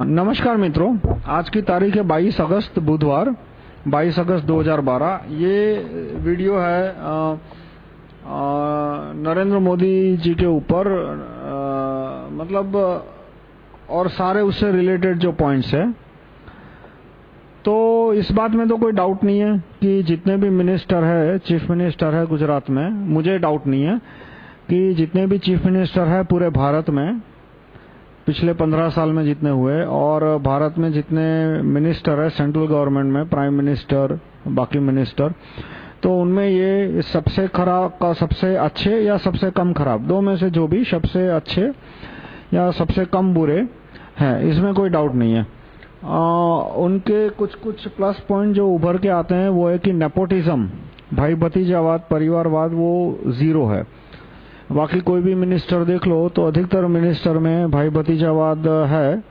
नमस्कार मित्रों, आज की तारीख है 22 अगस्त, बुधवार 22 अगस्त 2012 ये वीडियो है नरेंद्र मोदी जी के ऊपर मतलब और सारे उससे रिलेटेड जो पॉइंट्स है। तो इस बात में तो कोई डाउट नहीं है कि जितने भी मिनिस्टर है चीफ मिनिस्टर है गुजरात में, मुझे डाउट नहीं है कि जितने भी चीफ मिनिस्टर है पूरे भारत में पिछले पंद्रह साल में जितने हुए और भारत में जितने मिनिस्टर है सेंट्रल गवर्नमेंट में प्राइम मिनिस्टर बाकी मिनिस्टर तो उनमें ये सबसे खराब का सबसे अच्छे या सबसे कम खराब? दो में से जो भी सबसे अच्छे या सबसे कम बुरे हैं इसमें कोई डाउट नहीं है। आ, उनके कुछ कुछ प्लस पॉइंट जो उभर के आते हैं वो है कि नेपोटिज्म भाई भतीजावाद परिवारवाद वो ज़ीरो है। बाकी कोई भी मिनिस्टर देख लो तो अधिकतर मिनिस्टर में भाई भतीजावाद है।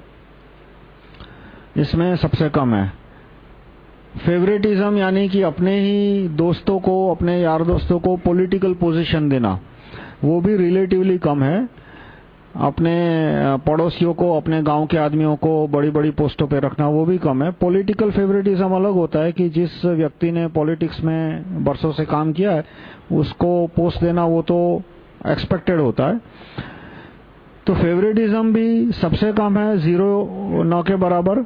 इसमें सबसे कम है। फेवरेटिज्म यानी कि अपने ही दोस्तों को, अपने यार दोस्तों को पॉलिटिकल पोजीशन देना, वो भी रिलेटिवली कम है। अपने पड़ोसियों को, अपने गाँव के आदमियों को बड़ी बड़ी पोस्टों पे रखना, वो भी कम है। पॉलिटिकल फेवरेटिज्म अलग होता है कि जिस व्यक्ति ने पॉलिटिक्स में बरसों से काम किया है, उसको पोस्ट देना, वो तो एक्सपेक्टेड होता है। तो फेवरेटिज्म भी सबसे कम है ज़ीरो नौ के बराबर।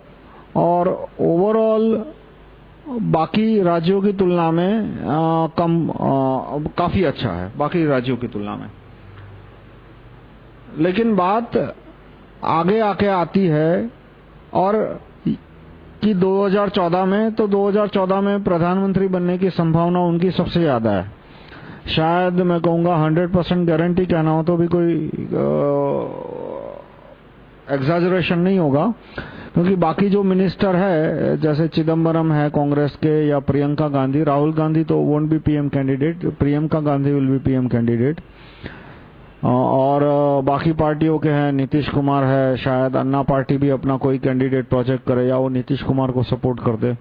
और ओवरऑल बाकी राज्यों की तुलना में आ, कम आ, काफ़ी अच्छा है बाकी राज्यों की तुलना में। लेकिन बात आगे आके आती है और कि 2014 में तो 2014 में प्रधानमंत्री बनने की संभावना उनकी सबसे ज़्यादा है। शायद मैं कहूँगा 100% गारंटी कहना हो तो भी कोई एग्जाजरेशन नहीं होगा। क्योंकि बाकी जो मिनिस्टर है, जैसे चिदम्बरम है कांग्रेस के या प्रियंका गांधी, राहुल गांधी तो won't be PM candidate Priyanka Gandhi will be PM candidate और बाकी पार्टियों के हैं, नीतीश कुमार है, शायद अन्ना पार्टी भी अपना कोई कैंडिडेट प्रोजेक्ट करे या वो नीतीश कुमार को सपोर्ट कर दे।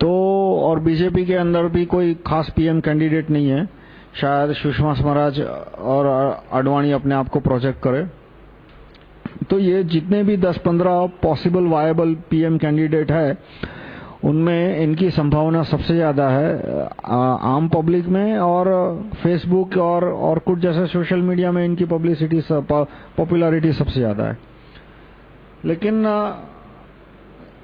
तो और बीजेपी के अंदर भी कोई खास पीएम कैंडिडेट नहीं है। शायद सुषमा स्वराज और अडवाणी अपने आप को प्रोजेक्ट करे। तो ये जितने भी 10-15 पॉसिबल वायबल पीएम कैंडिडेट है, उनमें इनकी संभावना सबसे ज़्यादा है आम पब्लिक में और फेसबुक और और कुछ जैसे सोशल मीडिया में इनकी पब्लिसिटी पॉपुलैरिटी सबसे ज़्यादा है। लेकिन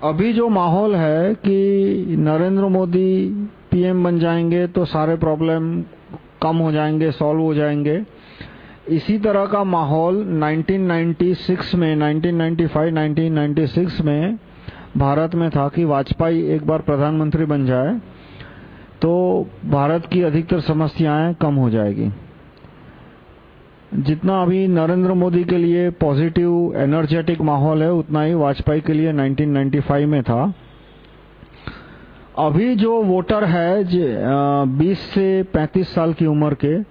अभी जो माहौल है कि नरेंद्र मोदी पीएम बन जाएँगे तो सारे प्रॉब्लम कम हो जाएँगे सॉल्व हो जाएँगे। इसी तरह का माहौल 1996 में 1995 1996 में भारत में था कि वाजपेयी एक बार प्रधानमंत्री बन जाए तो भारत की अधिकतर समस्याएँ कम हो जाएगी। जितना अभी नरेंद्र मोदी के लिए पॉजिटिव एनर्जेटिक माहौल है, उतना ही वाजपेयी के लिए 1995 में था। अभी जो वोटर है 20 से 35 साल की उम्र के,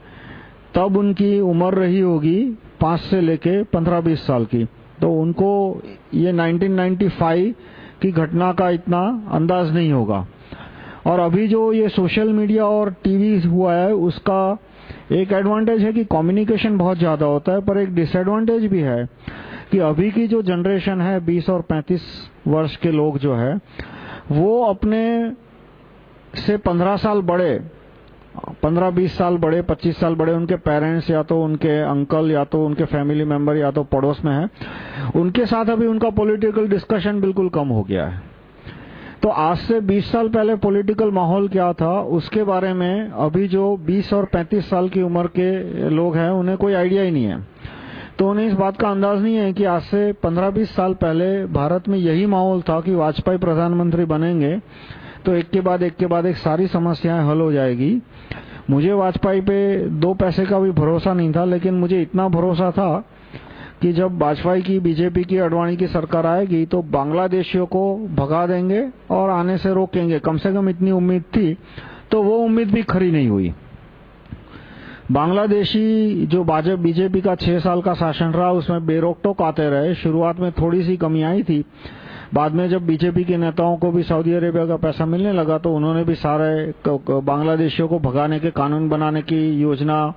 तब उनकी उम्र रही होगी 5 से लेके 15-20 साल की। तो उनको ये 1995 की घटना का इतना अंदाज नहीं होगा। और अभी जो ये सोशल मीडिया और टीवी हुआ है, उसका एक एडवांटेज है कि कम्युनिकेशन बहुत ज़्यादा होता है, पर एक डिसएडवांटेज भी है कि अभी की जो जनरेशन है 20 और 35 वर्ष के लोग जो है, वो अपने से 15 साल बड़े 15-20 साल बड़े 25 साल बड़े, उनके पेरेंट्स या तो उनके अंकल या तो उनके फैमिली मेंबर या तो पड़ोस में है, उनके साथ अभी उनका पॉलिटिकल डिस्कशन बिल्कुल कम हो गया है। तो आज से 20 साल पहले पॉलिटिकल माहौल क्या था, उसके बारे में अभी जो 20 और 35 साल की उम्र के लोग हैं, उन्हें कोई आइडिया ही नहीं है। तो उन्हें इस बात का अंदाज नहीं है कि आज से 15-20 साल पहले भारत में यही माहौल था कि वाजपेयी प्रधानमंत्री बनेंगे तो एक के बाद एक के बाद एक सारी समस्याएँ हल हो जाएगी। मुझे वाजपेयी पे दो पैसे का भी भरोसा नहीं था, लेकिन मुझे इतना भरोसा था कि जब वाजपेयी की, बीजेपी की, अडवाणी की सरकार आएगी तो बांग्लादेशियों को भगा देंगे और आने से रोकेंगे। कम से कम इतनी उम्मीद थी तो वो उम्मीद भी खरी नहीं हुई। बांग्लादेशी जो बीजेपी का छह साल का शासन रहा, उसमें बेरोकटोक आते रहे। शुरुआत में थोड़ी सी कमी आई थी। बाद में जब बीजेपी के नेताओं को भी सऊदी अरेबिया का पैसा मिलने लगा तो उन्होंने भी सारे बांग्लादेशियों को भगाने के, कानून बनाने की योजना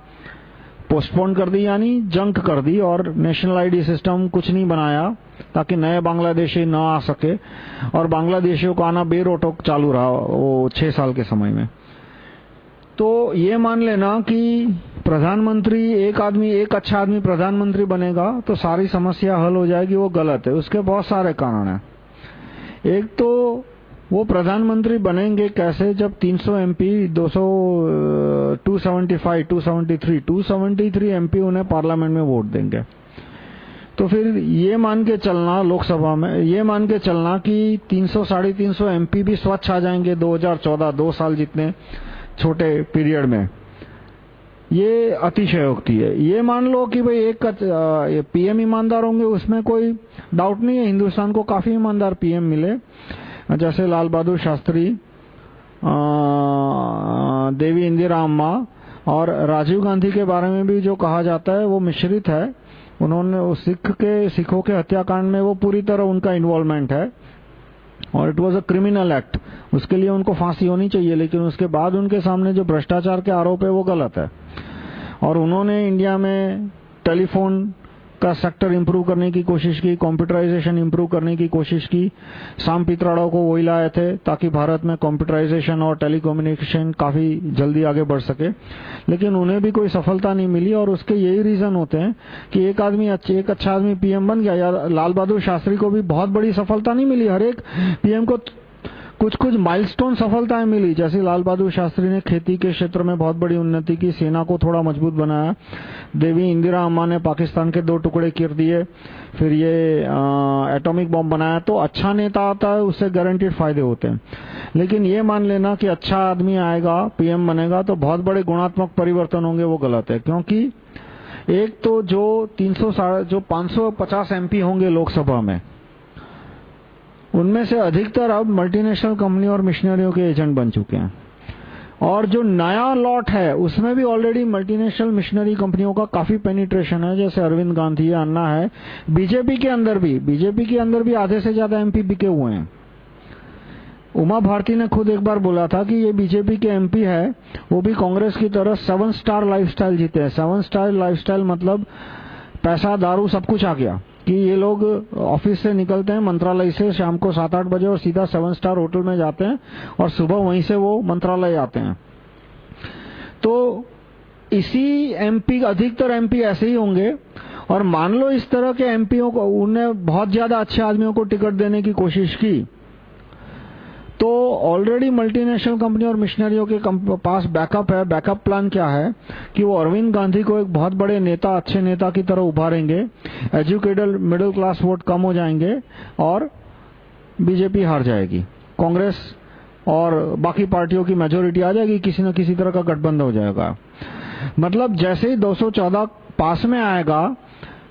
पोस्टपोन कर दी, यानी जंक कर दी और नेशनल आईडी सिस्टम कुछ नहीं बनाया ताकि नए बांग्लादेशी न आ सके और बांग्लादेशियों को आना बेरोटोक चालू रहा वो छह साल के समय में। तो ये मान लेना कि प्रधानमंत्री एक आदमी, एक अच्छा आदमी प्रधानमंत्री बनेगा तो सारी समस्या हल हो जाएगी, वो गलत है। उसके बहुत सारे कारण हैं। एक तो वो प्रधानमंत्री बनेंगे कैसे जब 300 एमपी 200 275 273 273 एमपी उन्हें पार्लियामेंट में वोट देंगे। तो फिर ये मान के चलना लोकसभा में, ये मान के चलना कि 300 साढ़े तीन एमपी भी स्वच्छ आ जाएँगे 2014 दो साल जितने छोटे पीरियड में। ये अतिशयोक्ति है। ये मान लो कि भाई एक पीएम ईमानदार होंगे, उसमें कोई डाउट नहीं है। हिंदुस्तान को काफ़ी ईमानदार पीएम मिले। जैसे लाल बहादुर शास्त्री देवी इंदिरा अम्मा और राजीव गांधी के बारे में भी जो कहा जाता है, वो मिश्रित है। उन्होंने सिख के, सिखों के हत्याकांड में वो पूरी तरह उनका इन्वॉल्वमेंट है। और it was a criminal act उसके लिए उनको फांसी होनी चाहिए, लेकिन उसके बाद उनके सामने जो भ्रष्टाचार के आरोप है, वो गलत है। और उन्होंने इंडिया में टेलीफोन का सेक्टर इंप्रूव करने की कोशिश की कंप्यूटराइजेशन इंप्रूव करने की कोशिश की। साम पित्राड़ों को वही लाए थे ताकि भारत में कंप्यूटराइजेशन और टेलीकम्युनिकेशन काफ़ी जल्दी आगे बढ़ सके। लेकिन उन्हें भी कोई सफलता नहीं मिली और उसके यही रीजन होते हैं कि एक आदमी एक अच्छा आदमी पीएम बन गया। या लाल बहादुर शास्त्री को भी बहुत बड़ी सफलता नहीं मिली। हर एक पीएम को कुछ कुछ माइलस्टोन सफलताएँ मिली। जैसे लाल बहादुर शास्त्री ने खेती के क्षेत्र में बहुत बड़ी उन्नति की, सेना को थोड़ा मज़बूत बनाया। देवी इंदिरा अम्मा ने पाकिस्तान के दो टुकड़े कर दिए। फिर ये एटॉमिक बॉम्ब बनाया। तो अच्छा नेता आता है, उससे गारंटीड फ़ायदे होते हैं। लेकिन ये मान लेना कि अच्छा आदमी आएगा पीएम बनेगा तो बहुत बड़े गुणात्मक परिवर्तन होंगे, वो गलत है। क्योंकि एक तो जो 300 जो 550 एमपी होंगे लोकसभा में उनमें से अधिकतर अब मल्टीनेशनल कंपनी और मिशनरियों के एजेंट बन चुके हैं। और जो नया लॉट है, उसमें भी ऑलरेडी मल्टीनेशनल मिशनरी कंपनियों का काफ़ी पेनिट्रेशन है, जैसे अरविंद गांधी है। अन्ना है बीजेपी के अंदर भी बीजेपी के अंदर भी आधे से ज़्यादा एमपी बिके हुए हैं। उमा भारती ने खुद एक बार बोला था कि ये बीजेपी के एमपी है, वो भी कांग्रेस की तरह सेवन स्टार लाइफस्टाइल जीते हैं। सेवन स्टार लाइफस्टाइल मतलब पैसा, दारू, सब कुछ आ गया। कि ये लोग ऑफ़िस से निकलते हैं, मंत्रालय से शाम को सात आठ बजे और सीधा सेवन स्टार होटल में जाते हैं और सुबह वहीं से वो मंत्रालय आते हैं। तो इसी एमपी अधिकतर एमपी ऐसे ही होंगे और मान लो इस तरह के एमपीओ को उन्हें बहुत ज़्यादा अच्छे आदमियों को टिकट देने की कोशिश की तो ऑलरेडी मल्टीनेशनल कंपनी और मिशनरियों के पास बैकअप है। बैकअप प्लान क्या है? कि वो अरविंद गांधी को एक बहुत बड़े नेता, अच्छे नेता की तरह उभारेंगे। एजुकेटेड मिडिल क्लास वोट कम हो जाएँगे और बीजेपी हार जाएगी। कांग्रेस और बाकी पार्टियों की मेजोरिटी आ जाएगी। किसी न किसी तरह का गठबंधन हो जाएगा। मतलब जैसे ही 214 पास में आएगा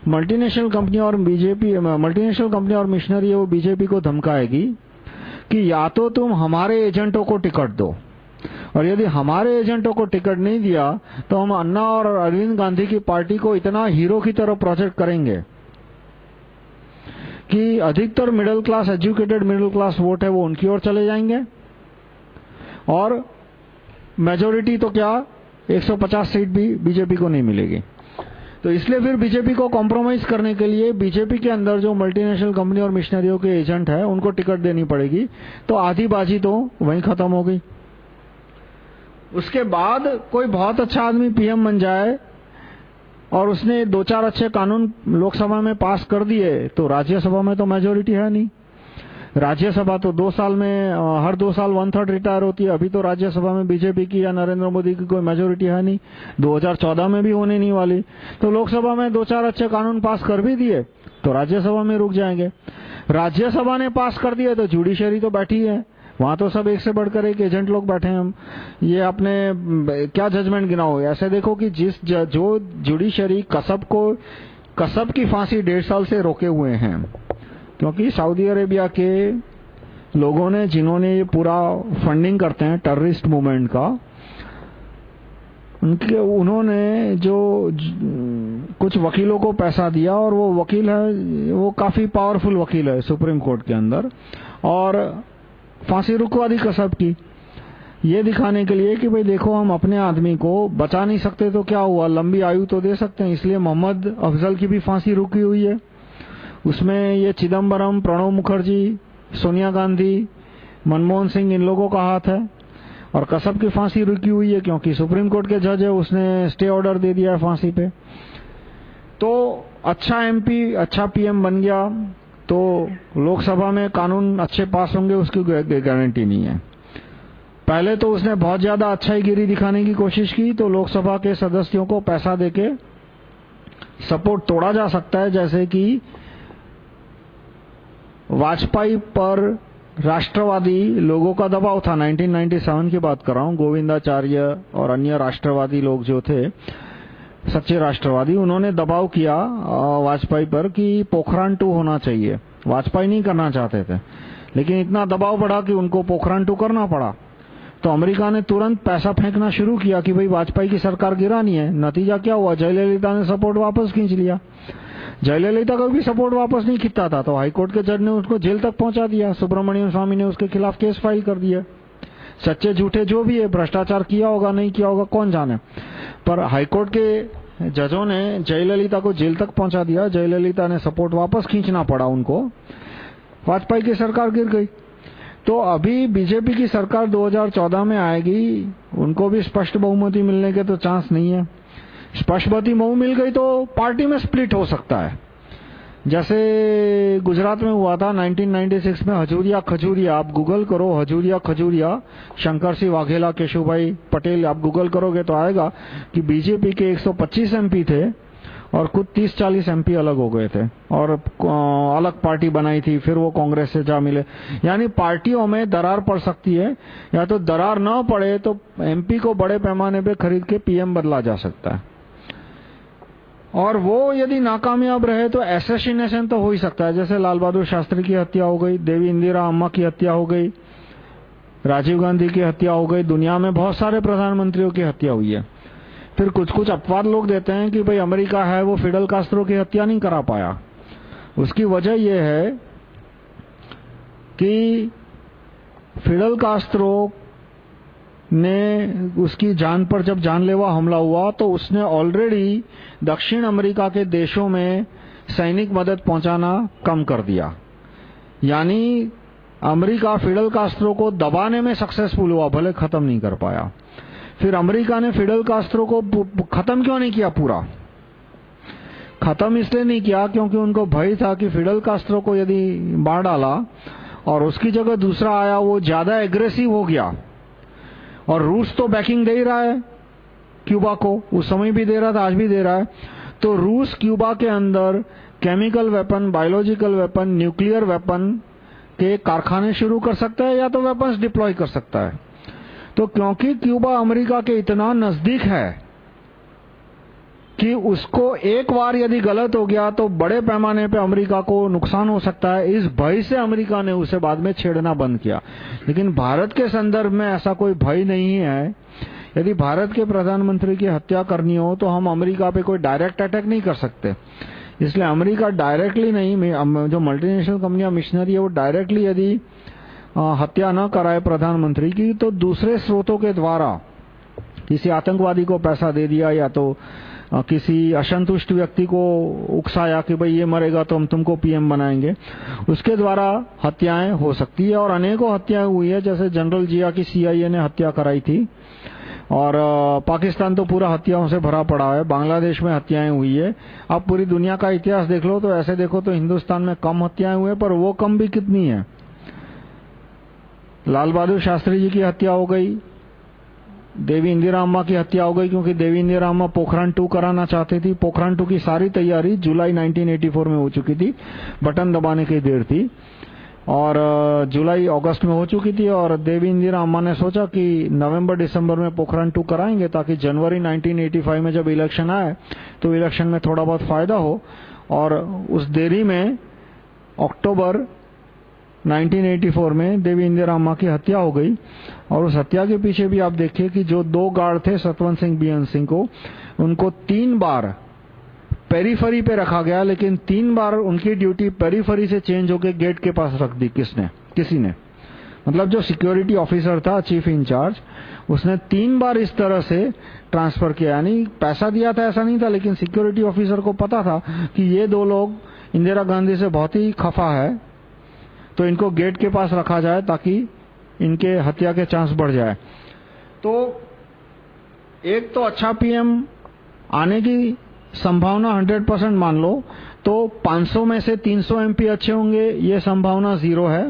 मल्टीनेशनल कंपनी और बीजेपी मल्टीनेशनल कंपनी और मिशनरी वो बीजेपी को धमकाएगी। कि या तो तुम हमारे एजेंटों को टिकट दो। और यदि हमारे एजेंटों को टिकट नहीं दिया तो हम अन्ना और अरविंद गांधी की पार्टी को इतना हीरो की तरह प्रोजेक्ट करेंगे कि अधिकतर middle class educated middle class vote है वो उनकी ओर चले जाएँगे। और मेजोरिटी तो क्या? 150 सीट भी बीजेपी को नहीं मिलेगी। तो इसलिए फिर बीजेपी को कॉम्प्रोमाइज करने के लिए बीजेपी के अंदर जो मल्टीनेशनल कंपनी और मिशनरियों के एजेंट है, उनको टिकट देनी पड़ेगी। तो आधी बाजी तो वहीं खत्म हो गई। उसके बाद कोई बहुत अच्छा आदमी पीएम बन जाए और उसने दो चार अच्छे कानून लोकसभा में पास कर दिए तो राज्यसभा में तो मेजोरिटी है नहीं। राज्यसभा तो दो साल में हर दो साल वन थर्ड रिटायर होती है। अभी तो राज्यसभा में बीजेपी की या नरेंद्र मोदी की कोई मेजोरिटी है नहीं। 2014 में भी होने नहीं वाली तो लोकसभा में दो चार अच्छे कानून पास कर भी दिए तो राज्यसभा में रुक जाएँगे। राज्यसभा ने पास कर दिए तो जुडिशरी तो बैठी है। वहाँ तो सब एक से बढ़कर एक एजेंट लोग बैठे हैं हम। ये आपने क्या जजमेंट गिनाओ? ऐसे देखो कि जिस ज, जो जुडिशरी कसब को कसब की फांसी डेढ़ साल से रोके हुए हैं। क्योंकि सऊदी अरेबिया के लोगों ने, जिन्होंने ये पूरा फंडिंग करते हैं टेररिस्ट मूवमेंट का, उनके, उन्होंने जो कुछ वकीलों को पैसा दिया और वो वकील है, वो काफ़ी पावरफुल वकील है सुप्रीम कोर्ट के अंदर, और फांसी रुकवा दी कसब की। ये दिखाने के लिए कि भाई देखो, हम अपने आदमी को बचा नहीं सकते तो क्या हुआ? लंबी आयु तो दे सकते हैं, इसलिए मोहम्मद अफजल की भी फांसी रुकी हुई है। उसमें ये चिदम्बरम प्रणव मुखर्जी, सोनिया गांधी, मनमोहन सिंह, इन लोगों का हाथ है। और कसब की फांसी रुकी हुई है क्योंकि सुप्रीम कोर्ट के जज है, उसने स्टे ऑर्डर दे दिया है फांसी पे। तो अच्छा एमपी अच्छा पीएम बन गया तो लोकसभा में कानून अच्छे पास होंगे, उसकी गारंटी नहीं है। पहले तो उसने बहुत ज़्यादा अच्छाई गिरी दिखाने की कोशिश की तो लोकसभा के सदस्यों को पैसा देके सपोर्ट तोड़ा जा सकता है, जैसे कि वाजपेयी पर राष्ट्रवादी लोगों का दबाव था। 1997 की बात कर रहा हूँ। गोविंदाचार्य और अन्य राष्ट्रवादी लोग जो थे, सच्चे राष्ट्रवादी, उन्होंने दबाव किया वाजपेयी पर कि पोखरान टू होना चाहिए। वाजपेयी नहीं करना चाहते थे, लेकिन इतना दबाव बढ़ा कि उनको पोखरान टू करना पड़ा। तो अमेरिका ने तुरंत पैसा फेंकना शुरू किया कि भाई वाजपेयी की सरकार गिरानी है। नतीजा क्या हुआ? जयललिता ने सपोर्ट वापस खींच लिया। जयललिता का भी सपोर्ट वापस नहीं खींचता था तो हाईकोर्ट के जज ने उसको जेल तक पहुँचा दिया। सुब्रमण्यम स्वामी ने उसके खिलाफ केस फ़ाइल कर दिया सच्चे झूठे जो भी है, भ्रष्टाचार किया होगा, नहीं किया होगा, कौन जाने? पर हाईकोर्ट के जजों ने जयललिता को जेल तक पहुँचा दिया। जयललिता ने सपोर्ट वापस खींचना पड़ा उनको। वाजपेयी की सरकार गिर गई। तो अभी बीजेपी की सरकार 2014 में आएगी, उनको भी स्पष्ट बहुमति मिलने के तो चांस नहीं है। स्पष्टवती बहु मिल गई तो पार्टी में स्प्लिट हो सकता है। जैसे गुजरात में हुआ था 1996 में हजूरिया खजूरिया, आप गूगल करो हजूरिया खजूरिया, शंकर सिंह वाघेला केशुभाई पटेल, आप गूगल करोगे तो आएगा कि बीजेपी के 125 एमपी थे और कुछ 30-40 एमपी अलग हो गए थे। और अलग पार्टी बनाई थी, फिर वो कांग्रेस से जा मिले। यानी पार्टियों में दरार पड़ सकती है, या तो दरार न पड़े तो एमपी को बड़े पैमाने पे खरीद के पीएम बदला जा सकता है। और वो यदि नाकामयाब रहे तो एसेसिनेशन तो हो ही सकता है। जैसे लाल बहादुर शास्त्री की हत्या हो गई, देवी इंदिरा अम्मा की हत्या हो गई, राजीव गांधी की हत्या हो गई, दुनिया में बहुत सारे प्रधानमंत्रियों की हत्या हुई है। फिर कुछ कुछ अपवाद लोग देते हैं कि भाई अमेरिका है, वो फिडल कास्त्रो की हत्या नहीं करा पाया। उसकी वजह यह है कि फिडल कास्त्रो ने उसकी जान पर जब जानलेवा हमला हुआ तो उसने ऑलरेडी दक्षिण अमेरिका के देशों में सैनिक मदद पहुंचाना कम कर दिया। यानी अमेरिका फिडल कास्त्रो को दबाने में सक्सेसफुल हुआ, भले खत्म नहीं कर पाया। फिर अमेरिका ने फिडल कास्त्रो को खत्म क्यों नहीं किया पूरा? खत्म इसलिए नहीं किया क्योंकि उनको भय था कि फिडल कास्त्रो को यदि मार डाला और उसकी जगह दूसरा आया, वो ज़्यादा एग्रेसिव हो गया। और रूस तो बैकिंग दे ही रहा है क्यूबा को, उस समय भी दे रहा था, आज भी दे रहा है। तो रूस क्यूबा के अंदर chemical weapon biological weapon nuclear weapon के कारखाने शुरू कर सकता है या तो वेपन्स डिप्लॉय कर सकता है। तो क्योंकि क्यूबा अमेरिका के इतना नज़दीक है कि उसको एक बार यदि गलत हो गया तो बड़े पैमाने पे अमेरिका को नुकसान हो सकता है। इस भय से अमेरिका ने उसे बाद में छेड़ना बंद किया। लेकिन भारत के संदर्भ में ऐसा कोई भय नहीं है। यदि भारत के प्रधानमंत्री की हत्या करनी हो तो हम अमेरिका पे कोई डायरेक्ट अटैक नहीं कर सकते। इसलिए अमेरिका डायरेक्टली नहीं जो मल्टीनेशनल कंपनियाँ मिशनरी है, वो डायरेक्टली यदि हत्या न कराए प्रधानमंत्री की तो दूसरे स्रोतों के द्वारा किसी आतंकवादी को पैसा दे दिया या तो किसी असंतुष्ट व्यक्ति को उकसाया कि भाई ये मरेगा तो हम तुमको पीएम बनाएँगे, उसके द्वारा हत्याएँ हो सकती है और अनेकों हत्याएँ हुई है। जैसे जनरल जिया की सीआईए ने हत्या कराई थी और पाकिस्तान तो पूरा हत्याओं से भरा पड़ा है, बांग्लादेश में हत्याएँ हुई है। अब पूरी दुनिया का इतिहास देख लो तो ऐसे देखो तो हिंदुस्तान में कम हत्याएँ हुए पर वो कम भी कितनी है? लाल बहादुर शास्त्री जी की हत्या हो गई, देवी इंदिरा अम्मा की हत्या हो गई, क्योंकि देवी इंदिरा अम्मा पोखरान टू कराना चाहती थी। पोखरण टू की सारी तैयारी जुलाई 1984 में हो चुकी थी, बटन दबाने की देर थी। और जुलाई अगस्त में हो चुकी थी और देवी इंदिरा अम्मा ने सोचा कि नवंबर दिसंबर में पोखरान टू कराएँगे ताकि जनवरी 1985 में जब इलेक्शन आए तो इलेक्शन में थोड़ा बहुत फ़ायदा हो। और उस देरी में अक्टूबर 1984 में देवी इंदिरा की हत्या हो गई। और उस हत्या के पीछे भी आप देखिए कि जो दो गार्ड थे, सतवंत सिंह, बीएन सिंह को, उनको तीन बार पेरीफरी पे रखा गया, लेकिन तीन बार उनकी ड्यूटी पेरीफरी से चेंज होकर गेट के पास रख दी किसने, किसी ने। मतलब जो सिक्योरिटी ऑफिसर था, चीफ इंचार्ज, उसने तीन बार इस तरह से ट्रांसफ़र किया। यानी पैसा दिया था, ऐसा नहीं था, लेकिन सिक्योरिटी ऑफिसर को पता था कि ये दो लोग इंदिरा गांधी से बहुत ही खफा है। तो इनको गेट के पास रखा जाए ताकि इनके हत्या के चांस बढ़ जाए। तो एक तो अच्छा पीएम आने की संभावना 100 परसेंट मान लो तो 500 में से 300 एमपी अच्छे होंगे, ये संभावना ज़ीरो है।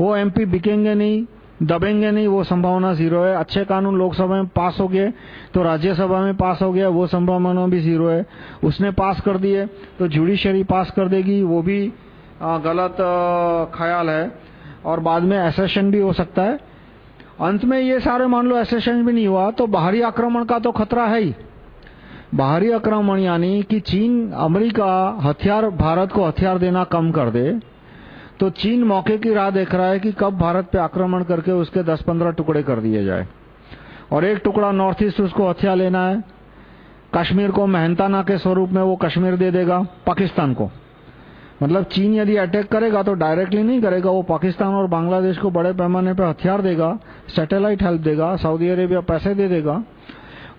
वो एमपी बिकेंगे नहीं, दबेंगे नहीं, वो संभावना ज़ीरो है। अच्छे कानून लोकसभा में पास हो गए तो राज्यसभा में पास हो गया, वो संभावना भी ज़ीरो है। उसने पास कर दिए तो जुडिशरी पास कर देगी, वो भी गलत ख्याल है और बाद में एसेशन भी हो सकता है। अंत में ये सारे मान लो एसेशन भी नहीं हुआ तो बाहरी आक्रमण का तो खतरा है ही। बाहरी आक्रमण यानी कि चीन अमेरिका हथियार, भारत को हथियार देना कम कर दे तो चीन मौके की राह देख रहा है कि कब भारत पे आक्रमण करके उसके 10-15 टुकड़े कर दिए जाए। और एक टुकड़ा नॉर्थ ईस्ट उसको हथियार लेना है, कश्मीर को मेहनताना के स्वरूप में वो कश्मीर दे देगा, पाकिस्तान को। मतलब चीन यदि अटैक करेगा तो डायरेक्टली नहीं करेगा वो पाकिस्तान और बांग्लादेश को बड़े पैमाने पर हथियार देगा सैटेलाइट हेल्प देगा सऊदी अरेबिया पैसे दे देगा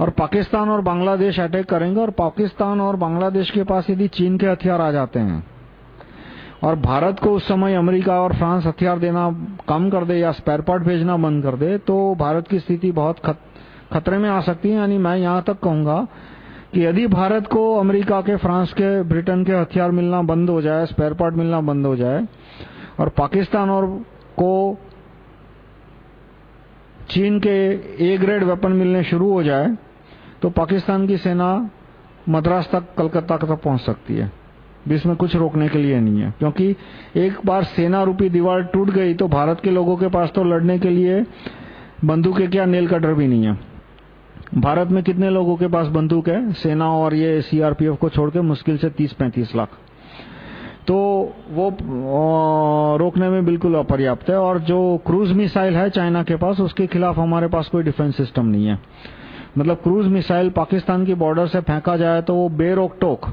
और पाकिस्तान और बांग्लादेश अटैक करेंगे और पाकिस्तान और बांग्लादेश के पास यदि चीन के हथियार आ जाते हैं और भारत को उस समय अमेरिका और फ्रांस हथियार देना कम कर दे या स्पेयर पार्ट भेजना बंद कर दे तो भारत की स्थिति बहुत खत, खतरे में आ सकती है यानी मैं यहाँ तक कहूँगा कि यदि भारत को अमेरिका के, फ्रांस के, ब्रिटेन के हथियार मिलना बंद हो जाए स्पेयर पार्ट मिलना बंद हो जाए, और पाकिस्तान और को चीन के ए ग्रेड वेपन मिलने शुरू हो जाए तो पाकिस्तान की सेना मद्रास तक, कलकत्ता तक पहुँच सकती है। जिसमें कुछ रोकने के लिए नहीं है, क्योंकि एक बार सेना रूपी दीवार टूट गई तो भारत के लोगों के पास तो लड़ने के लिए बंदूकें क्या, नेल कटर भी नहीं है। भारत में कितने लोगों के पास बंदूक है? सेना और ये सीआरपीएफ को छोड़ के मुश्किल से 30-35 लाख। तो वो रोकने में बिल्कुल अपर्याप्त है और जो क्रूज मिसाइल है चाइना के पास, उसके खिलाफ हमारे पास कोई डिफेंस सिस्टम नहीं है। मतलब क्रूज मिसाइल पाकिस्तान की बॉर्डर से फेंका जाए तो वो बेरोक टोक।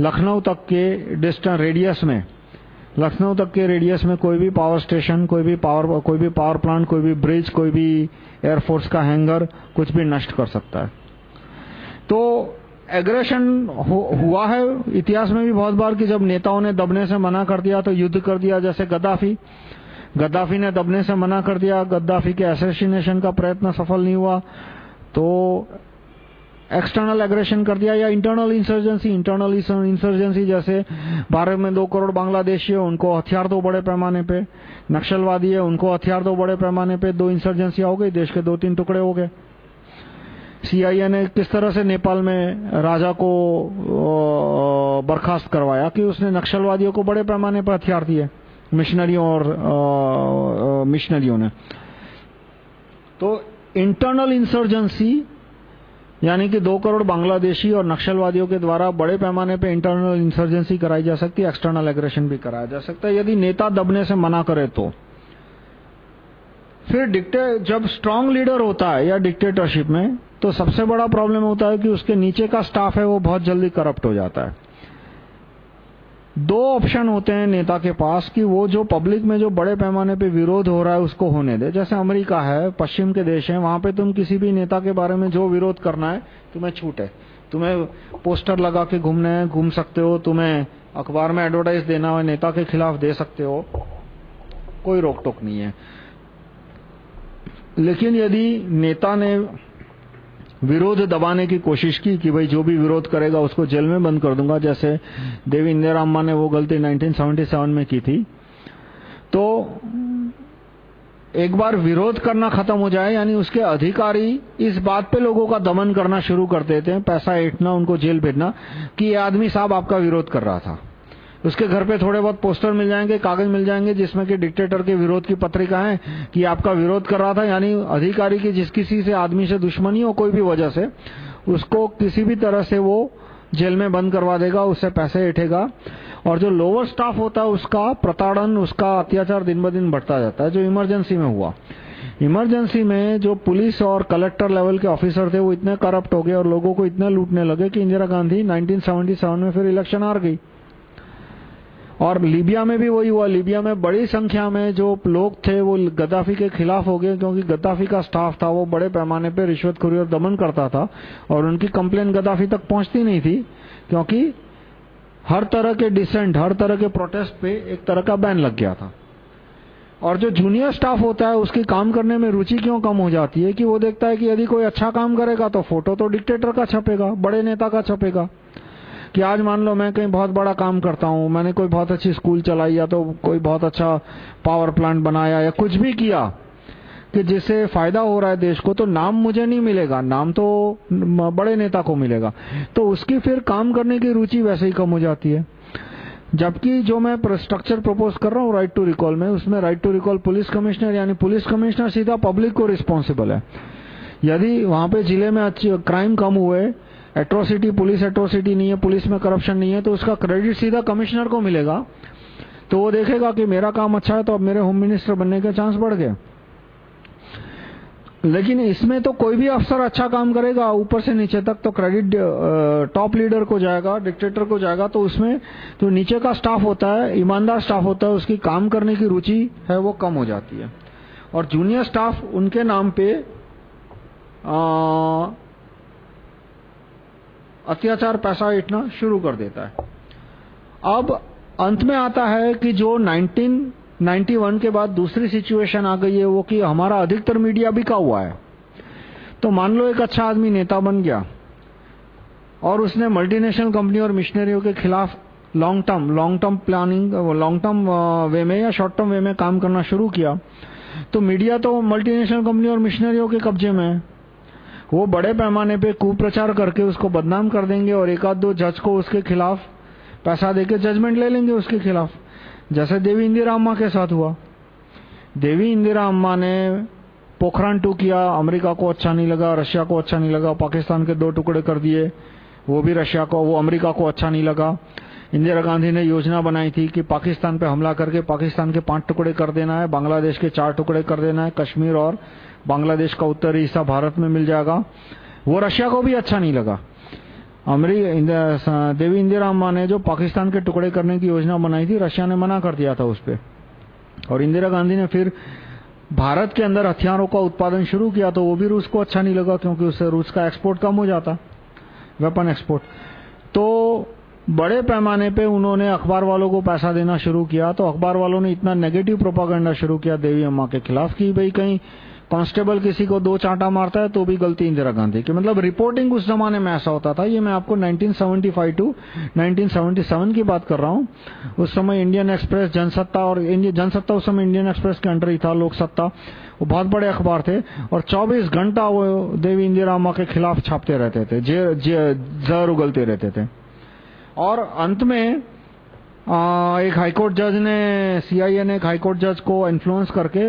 लखनऊ तक के डिस्टेंस रेडियस में, लखनऊ तक के रेडियस में कोई भी पावर स्टेशन, कोई भी पावर, कोई भी पावर प्लांट, कोई भी ब्रिज, कोई भी एयरफोर्स का हैंगर कुछ भी नष्ट कर सकता है। तो एग्रेशन हुआ है। इतिहास में भी बहुत बार कि जब नेताओं ने दबने से मना कर दिया तो युद्ध कर दिया, जैसे गद्दाफी। गद्दाफी ने दबने से मना कर दिया। गद्दाफी के एसेसिनेशन का प्रयत्न सफल नहीं हुआ। तो एक्सटर्नल एग्रेशन कर दिया या इंटरनल इंसर्जेंसी इंटरनल इंसर्जेंसी जैसे भारत में दो करोड़ बांग्लादेशी है, उनको हथियार दो बड़े पैमाने पे, नक्सलवादी है, उनको हथियार दो बड़े पैमाने पे दो इंसर्जेंसी हो गई, देश के दो तीन टुकड़े हो गए। सीआईए ने किस तरह से नेपाल में राजा को बर्खास्त करवाया कि उसने नक्सलवादियों को बड़े पैमाने पर हथियार दिए मिशनरियों और मिशनरियों ने? तो इंटरनल इंसर्जेंसी यानी कि दो करोड़ बांग्लादेशी और नक्सलवादियों के द्वारा बड़े पैमाने पर इंटरनल इंसर्जेंसी कराई जा सकती है एक्सटर्नल एग्रेशन भी कराया जा सकता है। यदि नेता दबने से मना करे तो। फिर डिक्टे जब स्ट्रांग लीडर होता है या डिक्टेटरशिप में तो सबसे बड़ा प्रॉब्लम होता है कि उसके नीचे का स्टाफ है, वो बहुत जल्दी करप्ट हो जाता है। दो ऑप्शन होते हैं नेता के पास कि वो जो पब्लिक में जो बड़े पैमाने पे विरोध हो रहा है उसको होने दे। जैसे अमेरिका है, पश्चिम के देश हैं, वहाँ पे तुम किसी भी नेता के बारे में जो विरोध करना है, तुम्हें छूट। है तुम्हें पोस्टर लगा के घूमने घूम सकते हो, तुम्हें अखबार में एडवर्टाइज देना है, नेता के खिलाफ दे सकते हो, कोई रोक टोक नहीं है। लेकिन यदि नेता ने विरोध दबाने की कोशिश की कि भाई जो भी विरोध करेगा उसको जेल में बंद कर दूँगा, जैसे देवी इंदिरा अम्मा ने वो गलती 1977 में की थी। तो एक बार विरोध करना खत्म हो जाए, यानी उसके अधिकारी इस बात पे लोगों का दमन करना शुरू कर देते हैं, पैसा ऐठना, उनको जेल भेजना, कि ये आदमी साहब आपका विरोध कर रहा था। उसके घर पे थोड़े बहुत पोस्टर मिल जाएँगे, कागज़ मिल जाएँगे, जिसमें कि डिक्टेटर के विरोध की पत्रिका है, कि आपका विरोध कर रहा था, यानी अधिकारी की जिस किसी से, आदमी से, दुश्मनी हो कोई भी वजह से, उसको किसी भी तरह से वो जेल में बंद करवा देगा, उससे पैसे ऐठेगा। और जो लोअर स्टाफ होता है, उसका प्रताड़न, उसका अत्याचार दिन ब दिन बढ़ता जाता है, जो इमरजेंसी में हुआ। इमरजेंसी में जो पुलिस और कलेक्टर लेवल के ऑफिसर थे, वो इतने करप्ट हो गए और लोगों को इतने लूटने लगे कि इंदिरा गांधी 1977 में फिर इलेक्शन हार गई। और लीबिया में भी वही हुआ। लीबिया में बड़ी संख्या में जो लोग थे, वो गद्दाफी के खिलाफ हो गए, क्योंकि गद्दाफी का स्टाफ था, वो बड़े पैमाने पे रिश्वतखोरी और दमन करता था, और उनकी कंप्लेन गद्दाफी तक पहुँचती नहीं थी, क्योंकि हर तरह के डिसेंट हर तरह के प्रोटेस्ट पे एक तरह का बैन लग गया था। और जो जूनियर स्टाफ होता है, उसकी काम करने में रुचि क्यों कम हो जाती है कि वो देखता है कि यदि कोई अच्छा काम करेगा तो फ़ोटो तो डिक्टेटर का छपेगा, बड़े नेता का छपेगा। कि आज मान लो मैं कहीं बहुत बड़ा काम करता हूँ, मैंने कोई बहुत अच्छी स्कूल चलाई या तो कोई बहुत अच्छा पावर प्लांट बनाया या कुछ भी किया, कि जिससे फ़ायदा हो रहा है देश को तो नाम मुझे नहीं मिलेगा। नाम तो बड़े नेता को मिलेगा। तो उसकी फिर काम करने की रुचि वैसे ही कम हो जाती है। जबकि जो मैं स्ट्रक्चर प्रपोज कर रहा हूँ राइट टू रिकॉल में, उसमें right to recall police commissioner यानी पुलिस कमिश्नर सीधा पब्लिक को रिस्पॉन्सिबल है। यदि वहाँ पे ज़िले में अच्छी क्राइम कम हुए एट्रोसिटी पुलिस एट्रोसिटी नहीं है पुलिस में करप्शन नहीं है तो उसका क्रेडिट सीधा कमिश्नर को मिलेगा। तो वो देखेगा कि मेरा काम अच्छा है तो अब मेरे होम मिनिस्टर बनने के चांस बढ़ गए। लेकिन इसमें तो कोई भी अफसर अच्छा काम करेगा, ऊपर से नीचे तक तो क्रेडिट टॉप लीडर को जाएगा डिक्टेटर को जाएगा तो उसमें तो नीचे का स्टाफ होता है, ईमानदार स्टाफ होता है, उसकी काम करने की रुचि है, वो कम हो जाती है। और जूनियर स्टाफ उनके नाम पे अत्याचार पैसा इटना शुरू कर देता है। अब अंत में आता है कि जो 1991 के बाद दूसरी सिचुएशन आ गई है वो कि हमारा अधिकतर मीडिया बिका हुआ है। तो मान लो एक अच्छा आदमी नेता बन गया और उसने मल्टीनेशनल कंपनी और मिशनरियों के खिलाफ long term long term planning long term way में या शॉर्ट टर्म वे में काम करना शुरू किया तो मीडिया तो मल्टीनेशनल कंपनी और मिशनरियों के कब्जे में है। वो बड़े पैमाने पे कुप्रचार करके उसको बदनाम कर देंगे और एक आध दो जज को उसके खिलाफ पैसा देके जजमेंट ले लेंगे उसके खिलाफ। जैसे देवी इंदिरा अम्मा के साथ हुआ। देवी इंदिरा अम्मा ने पोखरान टू किया, अमेरिका को अच्छा नहीं लगा, रशिया को अच्छा नहीं लगा, पाकिस्तान के दो टुकड़े कर दिए, वो भी रशिया को, वो अमेरिका को अच्छा नहीं लगा। इंदिरा गांधी ने योजना बनाई थी कि पाकिस्तान पे हमला करके पाकिस्तान के पाँच टुकड़े कर देना है, बांग्लादेश के चार टुकड़े कर देना है, कश्मीर और बांग्लादेश का उत्तरी हिस्सा भारत में मिल जाएगा। वो रशिया को भी अच्छा नहीं लगा। अमरीका देवी इंदिरा अम्मा ने जो पाकिस्तान के टुकड़े करने की योजना बनाई थी, रशिया ने मना कर दिया था उस पर और इंदिरा गांधी ने फिर भारत के अंदर हथियारों का उत्पादन शुरू किया तो वो भी रूस को अच्छा नहीं लगा, क्योंकि उससे रूस का एक्सपोर्ट कम हो जाता। Weapon export. तो बड़े पैमाने पे उन्होंने अखबार वालों को पैसा देना शुरू किया तो अखबार वालों ने इतना नेगेटिव प्रोपागेंडा शुरू किया, देवी अम्मा के खिलाफ कि भाई कहीं कांस्टेबल किसी को दो चांटा मारता है तो भी गलती इंदिरा गांधी की। मतलब रिपोर्टिंग उस जमाने में ऐसा होता था, ये मैं आपको 1975 टू 1977 की बात कर रहा हूँ। उस समय इंडियन एक्सप्रेस जनसत्ता और जनसत्ता उस समय इंडियन एक्सप्रेस के अंडर ही था लोक सत्ता वो बहुत बड़े अखबार थे और 24 घंटा वो देवी इंदिरा अम्मा के खिलाफ छापते रहते थे जहर उगलते रहते थे। और अंत में एक हाईकोर्ट जज ने सीआईए ने एक हाईकोर्ट जज को इन्फ्लुएंस करके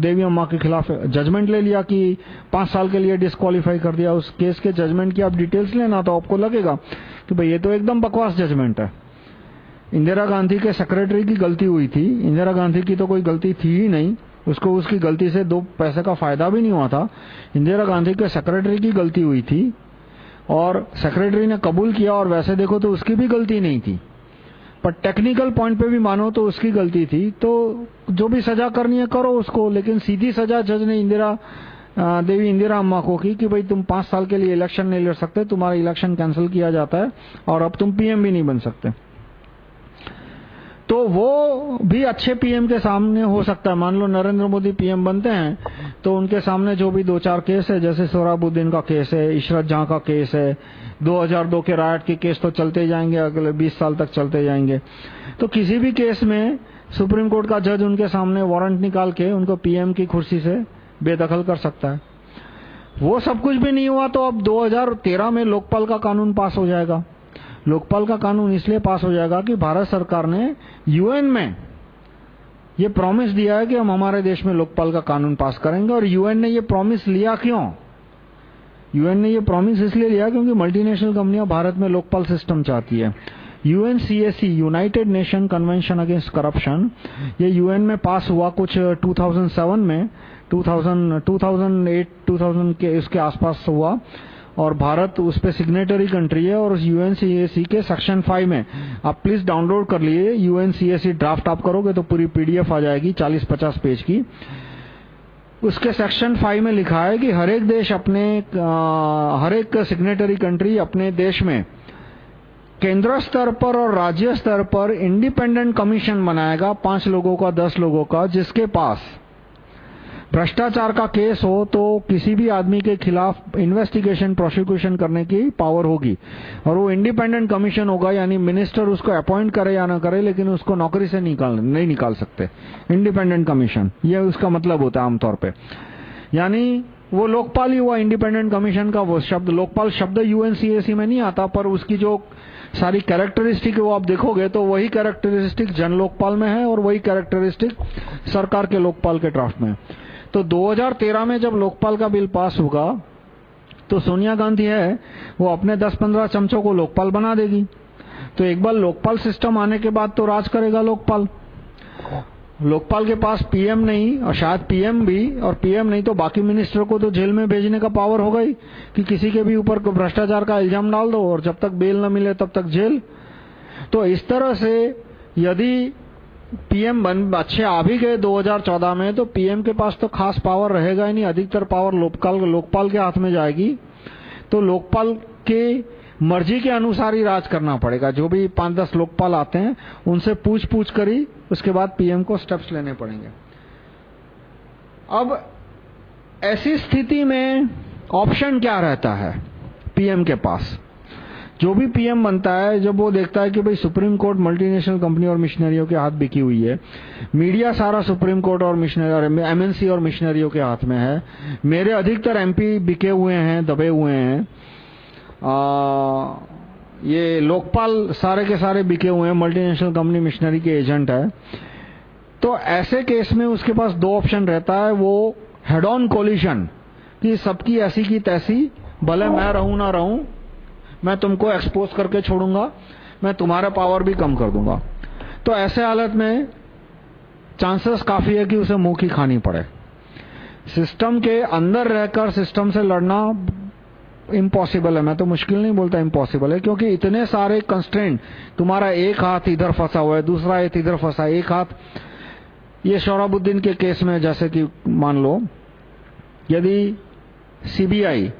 देवी अम्मा के खिलाफ जजमेंट ले लिया कि पाँच साल के लिए डिस्कालीफाई कर दिया। उस केस के जजमेंट की आप डिटेल्स लेना तो आपको लगेगा कि भाई ये तो एकदम बकवास जजमेंट है। इंदिरा गांधी के सेक्रेटरी की गलती हुई थी। इंदिरा गांधी की तो कोई गलती थी ही नहीं। उसको उसकी गलती से दो पैसे का फ़ायदा भी नहीं हुआ था। इंदिरा गांधी के सेक्रेटरी की गलती हुई थी और सेक्रेटरी ने कबूल किया और वैसे देखो तो उसकी भी गलती नहीं थी। पर टेक्निकल पॉइंट पे भी मानो तो उसकी गलती थी तो जो भी सजा करनी है करो उसको, लेकिन सीधी सजा जज ने इंदिरा देवी इंदिरा अम्मा को की कि भाई तुम पाँच साल के लिए इलेक्शन नहीं लड़ सकते, तुम्हारा इलेक्शन कैंसिल किया जाता है, और अब तुम पीएम भी नहीं बन सकते। तो वो भी अच्छे पीएम के सामने हो सकता है। मान लो नरेंद्र मोदी पीएम बनते हैं तो उनके सामने जो भी दो चार केस है, जैसे सोराबुद्दीन का केस है, इशरत जहाँ का केस है 2002 के रायट के केस तो चलते जाएँगे, अगले 20 साल तक चलते जाएँगे। तो किसी भी केस में सुप्रीम कोर्ट का जज उनके सामने वारंट निकाल के उनको पीएम की कुर्सी से बेदखल कर सकता है। वो सब कुछ भी नहीं हुआ तो अब 2013 में लोकपाल का कानून पास हो जाएगा। लोकपाल का कानून इसलिए पास हो जाएगा कि भारत सरकार ने यूएन में ये प्रॉमिस दिया है कि हम हमारे देश में लोकपाल का कानून पास करेंगे और यूएन ने ये प्रॉमिस लिया क्यों? यूएन ने ये प्रॉमिस इसलिए लिया क्योंकि मल्टीनेशनल कंपनियाँ भारत में लोकपाल सिस्टम चाहती है। UNCAC united nation convention against corruption ये यूएन में पास हुआ कुछ 2007 में 2000 2008 2000 के इसके आसपास हुआ। और भारत उस पे सिग्नेटरी कंट्री है और यूएनसीएसी के सेक्शन 5 में। आप प्लीज़ डाउनलोड कर लिए यूएनसीएसी ड्राफ्ट आप करोगे तो पूरी पीडीएफ आ जाएगी 40-50 पेज की। उसके सेक्शन 5 में लिखा है कि हर एक देश अपने हर एक सिग्नेटरी कंट्री अपने देश में केंद्र स्तर पर और राज्य स्तर पर इंडिपेंडेंट कमीशन बनाएगा, पाँच लोगों का, दस लोगों का, जिसके पास भ्रष्टाचार का केस हो तो किसी भी आदमी के खिलाफ इन्वेस्टिगेशन प्रोसिक्यूशन करने की पावर होगी। और वो इंडिपेंडेंट कमीशन होगा, यानी मिनिस्टर उसको अपॉइंट करे या ना करे, लेकिन उसको नौकरी से निकाल, नहीं निकाल सकते। इंडिपेंडेंट कमीशन ये उसका मतलब होता है आमतौर पे। यानी वो लोकपाल ही हुआ इंडिपेंडेंट कमीशन का वो शब्द, लोकपाल शब्द यूएनसीएसी में नहीं आता, पर उसकी जो सारी कैरेक्टरिस्टिक वो आप देखोगे तो वही कैरेक्टरिस्टिक जन लोकपाल में है और वही कैरेक्टरिस्टिक सरकार के लोकपाल के ड्राफ्ट में तो 2013 में जब लोकपाल का बिल पास होगा तो सोनिया गांधी है, वो अपने 10-15 चमचों को लोकपाल बना देगी। तो एक बार लोकपाल सिस्टम आने के बाद तो राज करेगा लोकपाल। लोकपाल के पास पीएम नहीं, और शायद पीएम भी, और पीएम नहीं तो बाकी मिनिस्टर को तो जेल में भेजने का पावर होगा ही, कि किसी के भी ऊपर भ्रष्टाचार का इल्ज़ाम डाल दो, और जब तक बेल न मिले तब तक जेल। तो इस तरह से यदि पीएम बन, अच्छे आ भी गए 2014 में तो पीएम के पास तो खास पावर रहेगा ही नहीं, अधिकतर पावर लोकपाल लोकपाल के हाथ में जाएगी। तो लोकपाल के मर्ज़ी के अनुसार ही राज करना पड़ेगा। जो भी पाँच दस लोकपाल आते हैं, उनसे पूछ पूछ कर ही उसके बाद पीएम को स्टेप्स लेने पड़ेंगे। अब ऐसी स्थिति में ऑप्शन क्या रहता है पीएम के पास? जो भी पीएम बनता है जब वो देखता है कि भाई सुप्रीम कोर्ट मल्टीनेशनल कंपनी और मिशनरियों के हाथ बिकी हुई है मीडिया सारा सुप्रीम कोर्ट और मिशनरी और एमएनसी और मिशनरियों के हाथ में है। मेरे अधिकतर एमपी बिके हुए हैं दबे हुए हैं। आ, ये लोकपाल सारे के सारे बिके हुए हैं मल्टीनेशनल कंपनी मिशनरी के एजेंट है। तो ऐसे केस में उसके पास दो ऑप्शन रहता है वो हेड ऑन कोलिशन कि सबकी ऐसी की तैसी भले मैं रहूँ ना रहूँ मैं तुमको एक्सपोज करके छोड़ूँगा, मैं तुम्हारा पावर भी कम कर दूँगा। तो ऐसे हालत में चांसेस काफ़ी है कि उसे मुँह की खानी पड़े। सिस्टम के अंदर रहकर सिस्टम से लड़ना इम्पॉसिबल है। मैं तो मुश्किल नहीं बोलता इम्पॉसिबल है, क्योंकि इतने सारे कंस्ट्रेंट तुम्हारा एक हाथ इधर फंसा हुआ है, दूसरा हाथ इधर फंसा एक हाथ। ये शौराबुद्दीन के केस में, जैसे कि मान लो, यदि सीबीआई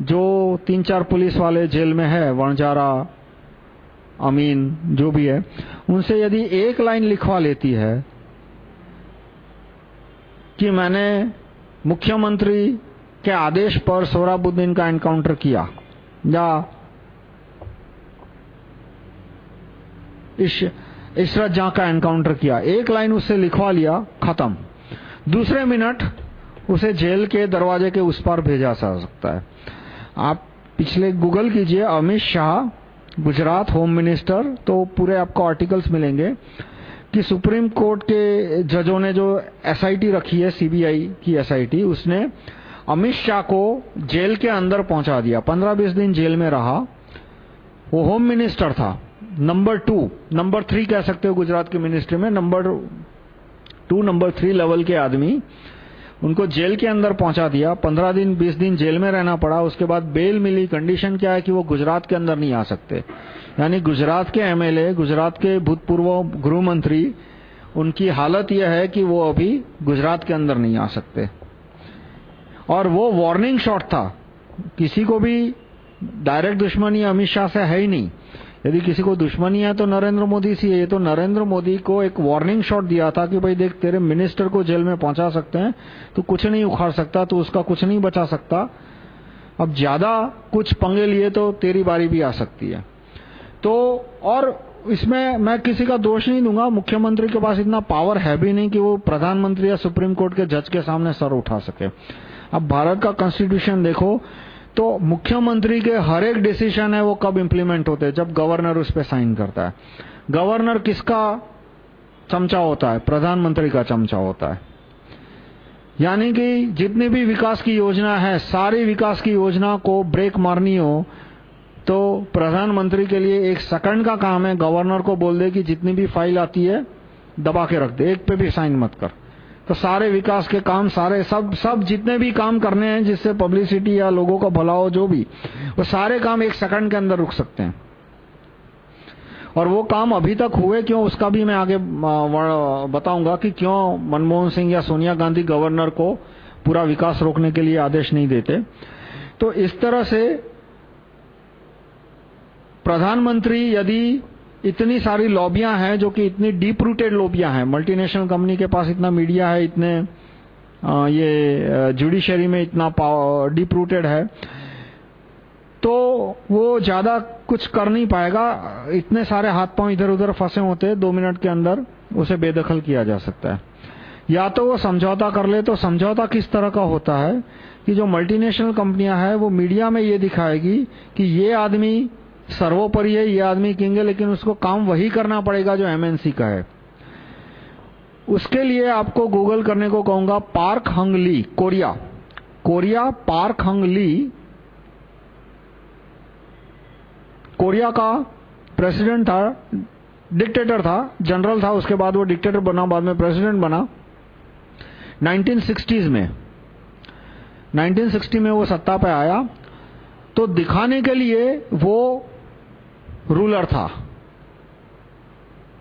जो तीन चार पुलिस वाले जेल में है वणजारा अमीन, जो भी है, उनसे यदि एक लाइन लिखवा लेती है कि मैंने मुख्यमंत्री के आदेश पर सोराबुद्दीन का एनकाउंटर किया, या इस इशरत जहाँ का एनकाउंटर किया, एक लाइन उससे लिखवा लिया, खत्म। दूसरे मिनट उसे जेल के दरवाजे के उस पार भेजा जा सकता है। आप पिछले गूगल कीजिए, अमित शाह, गुजरात होम मिनिस्टर तो पूरे आपको आर्टिकल्स मिलेंगे कि सुप्रीम कोर्ट के जजों ने जो एसआईटी रखी है सीबीआई की एसआईटी उसने अमित शाह को जेल के अंदर पहुँचा दिया। 15-20 दिन जेल में रहा। वो होम मिनिस्टर था। नंबर टू नंबर थ्री कह सकते हो गुजरात के मिनिस्ट्री में। Number two number three level के आदमी। उनको जेल के अंदर पहुँचा दिया। पंद्रह दिन, बीस दिन जेल में रहना पड़ा। उसके बाद बेल मिली। कंडीशन क्या है कि वो गुजरात के अंदर नहीं आ सकते? यानी गुजरात के एमएलए गुजरात के भूतपूर्व गृह मंत्री उनकी हालत यह है कि वो अभी गुजरात के अंदर नहीं आ सकते। और वो वार्निंग शॉट था। किसी को भी डायरेक्ट दुश्मनी अमित शाह से है ही नहीं। यदि किसी को दुश्मनी है तो नरेंद्र मोदी से ये तो नरेंद्र मोदी को एक वार्निंग शॉट दिया था कि भाई देख, तेरे मिनिस्टर को जेल में पहुँचा सकते हैं तो कुछ नहीं उखाड़ सकता तो उसका कुछ नहीं बचा सकता। अब ज़्यादा कुछ पंगे लिए तो तेरी बारी भी आ सकती है। तो और इसमें मैं किसी का दोष नहीं दूँगा, मुख्यमंत्री के पास इतना पावर है भी नहीं कि वो प्रधानमंत्री या सुप्रीम कोर्ट के जज के सामने सर उठा सके। अब भारत का कॉन्स्टिट्यूशन देखो तो मुख्यमंत्री के हर एक डिसीज़न है वो कब इंप्लीमेंट होते हैं? जब गवर्नर उस पर साइन करता है। गवर्नर किसका चमचा होता है? प्रधानमंत्री का चमचा होता है। यानी कि जितनी भी विकास की योजना है, सारी विकास की योजना को ब्रेक मारनी हो तो प्रधानमंत्री के लिए एक सेकंड का काम है। गवर्नर को बोल दे कि जितनी भी फ़ाइल आती है, दबा के रख दे। एक पे भी साइन मत कर। तो सारे विकास के काम, सारे सब सब जितने भी काम करने हैं, जिससे पब्लिसिटी या लोगों का भला हो जो भी, वो सारे काम एक सेकंड के अंदर रुक सकते हैं। और वो काम अभी तक हुए क्यों, उसका भी मैं आगे बताऊँगा कि क्यों मनमोहन सिंह या सोनिया गांधी गवर्नर को पूरा विकास रोकने के लिए आदेश नहीं देते। तो इस तरह से प्रधानमंत्री यदि इतनी सारी लॉबियाँ हैं जो कि इतनी डीप रूटेड लॉबियाँ हैं। मल्टीनेशनल कंपनी के पास इतना मीडिया है इतने आ, ये जुडिशरी में इतना डीप रूटेड है। तो वो ज़्यादा कुछ कर नहीं पाएगा। इतने सारे हाथ पाँव इधर उधर फंसे होते हैं दो मिनट के अंदर उसे बेदखल किया जा सकता है। या तो वो समझौता कर ले तो समझौता किस तरह का होता है कि जो मल्टीनेशनल कंपनियाँ हैं वो मीडिया में ये दिखाएगी कि ये आदमी सर्वोपरि है, ये आदमी किंग है, लेकिन उसको काम वही करना पड़ेगा जो एमएनसी का है। उसके लिए आपको गूगल करने को कहूँगा Park Hung Lee Korea Korea Park Hung Lee Korea का प्रेसिडेंट था डिक्टेटर था जनरल था, उसके बाद वो डिक्टेटर बना, बाद में प्रेसिडेंट बना। 1960s में। 1960 में वो सत्ता पे आया। तो दिखाने के लिए वो रूलर था।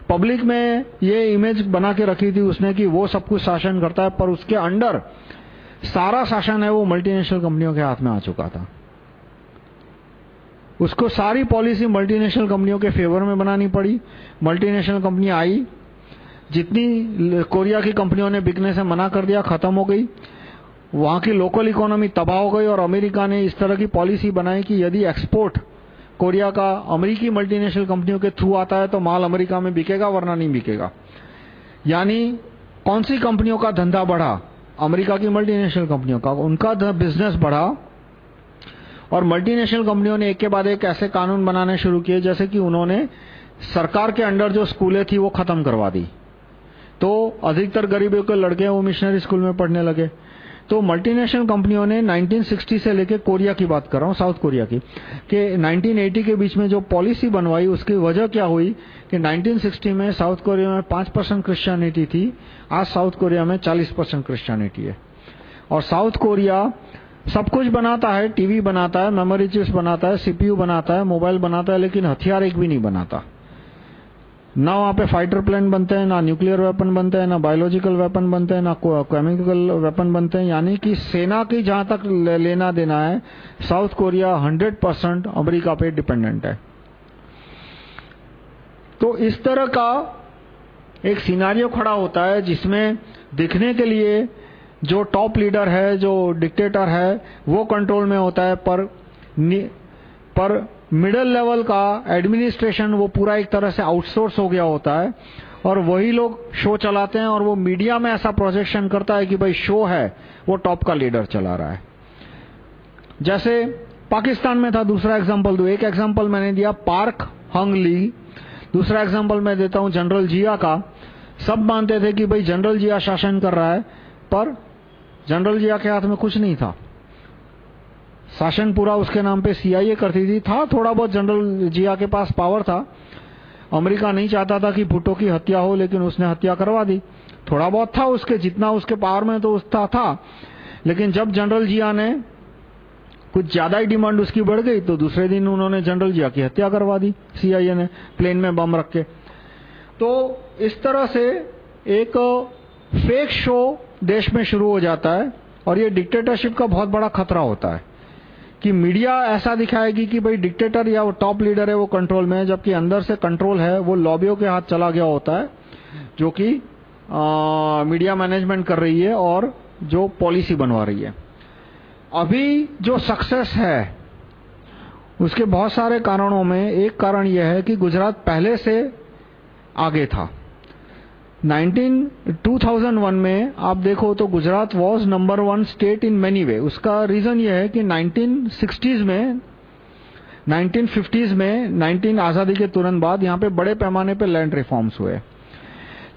पब्लिक में ये इमेज बना के रखी थी उसने कि वो सब कुछ शासन करता है, पर उसके अंडर सारा शासन है वो मल्टीनेशनल कंपनियों के हाथ में आ चुका था। उसको सारी पॉलिसी मल्टीनेशनल कंपनियों के फेवर में बनानी पड़ी। मल्टीनेशनल कंपनी आई। जितनी कोरिया की कंपनियों ने बिकने से मना कर दिया, खत्म हो गई। वहाँ की लोकल इकोनॉमी तबाह हो गई और अमेरिका ने इस तरह की पॉलिसी बनाई कि यदि एक्सपोर्ट कोरिया का अमेरिकी मल्टीनेशनल कंपनियों के थ्रू आता है तो माल अमेरिका में बिकेगा, वरना नहीं बिकेगा। यानी कौन सी कंपनियों का धंधा बढ़ा? अमेरिका की मल्टीनेशनल कंपनियों का। उनका बिज़नेस बढ़ा और मल्टीनेशनल कंपनियों ने एक के बाद एक ऐसे कानून बनाने शुरू किए, जैसे कि उन्होंने सरकार के अंडर जो स्कूलें थी वो खत्म करवा दी। तो अधिकतर गरीबों के लड़के वो मिशनरी स्कूल में पढ़ने लगे। तो मल्टीनेशनल कंपनियों ने 1960 से लेकर कोरिया की बात कर रहा हूँ साउथ कोरिया की, कि 1980 के बीच में जो पॉलिसी बनवाई, उसकी वजह क्या हुई कि 1960 में साउथ कोरिया में 5 परसेंट क्रिश्चियनिटी थी, आज साउथ कोरिया में 40 परसेंट क्रिश्चियनिटी है। और साउथ कोरिया सब कुछ बनाता है टीवी बनाता है मेमोरी चिप्स बनाता है सीपीयू बनाता है मोबाइल बनाता है, लेकिन हथियार एक भी नहीं बनाता। ना वहाँ पे फाइटर प्लेन बनते हैं, ना न्यूक्लियर वेपन बनते हैं, ना बायोलॉजिकल वेपन बनते हैं, ना केमिकल वेपन बनते हैं। यानी कि सेना की जहाँ तक लेना देना है साउथ कोरिया 100 परसेंट अमरीका पे डिपेंडेंट है। तो इस तरह का एक सिनारियो खड़ा होता है, जिसमें दिखने के लिए जो टॉप लीडर है, जो डिक्टेटर है, वो कंट्रोल में होता है, पर पर मिडिल लेवल का एडमिनिस्ट्रेशन वो पूरा एक तरह से आउटसोर्स हो गया होता है। और वही लोग शो चलाते हैं और वो मीडिया में ऐसा प्रोजेक्शन करता है कि भाई शो है, वो टॉप का लीडर चला रहा है। जैसे पाकिस्तान में था, दूसरा एग्जांपल दो। एक एग्जांपल मैंने दिया, पार्क हंग ली दूसरा एग्जांपल मैं देता हूँ जनरल जिया का। सब मानते थे कि भाई जनरल जिया शासन कर रहा है, पर जनरल जिया के हाथ में कुछ नहीं था। शासन पूरा उसके नाम पे सीआईए करती थी। था, थोड़ा बहुत जनरल जिया के पास पावर था। अमेरिका नहीं चाहता था कि भुट्टो की हत्या हो, लेकिन उसने हत्या करवा दी। थोड़ा बहुत था उसके, जितना उसके पावर में तो उसका था। लेकिन जब जनरल जिया ने कुछ ज़्यादा ही डिमांड उसकी बढ़ गई तो दूसरे दिन उन्होंने जनरल जिया की हत्या करवा दी सीआईए ने प्लेन में बम रख के। तो इस तरह से एक फेक शो देश में शुरू हो जाता है, और ये डिक्टेटरशिप का बहुत बड़ा खतरा होता है। कि मीडिया ऐसा दिखाएगी कि भाई डिक्टेटर या वो टॉप लीडर है वो कंट्रोल में है जबकि अंदर से कंट्रोल है वो लॉबियों के हाथ चला गया होता है जो कि मीडिया मैनेजमेंट कर रही है और जो पॉलिसी बनवा रही है। अभी जो सक्सेस है उसके बहुत सारे कारणों में एक कारण यह है कि गुजरात पहले से आगे था। 19, 2001 में आप देखो तो Gujarat was number one state in many way उसका रीजन ये है कि 1960s में 1950s में 19 आज़ादी के तुरंत बाद यहाँ पे बड़े पैमाने पे लैंड रिफॉर्म्स हुए।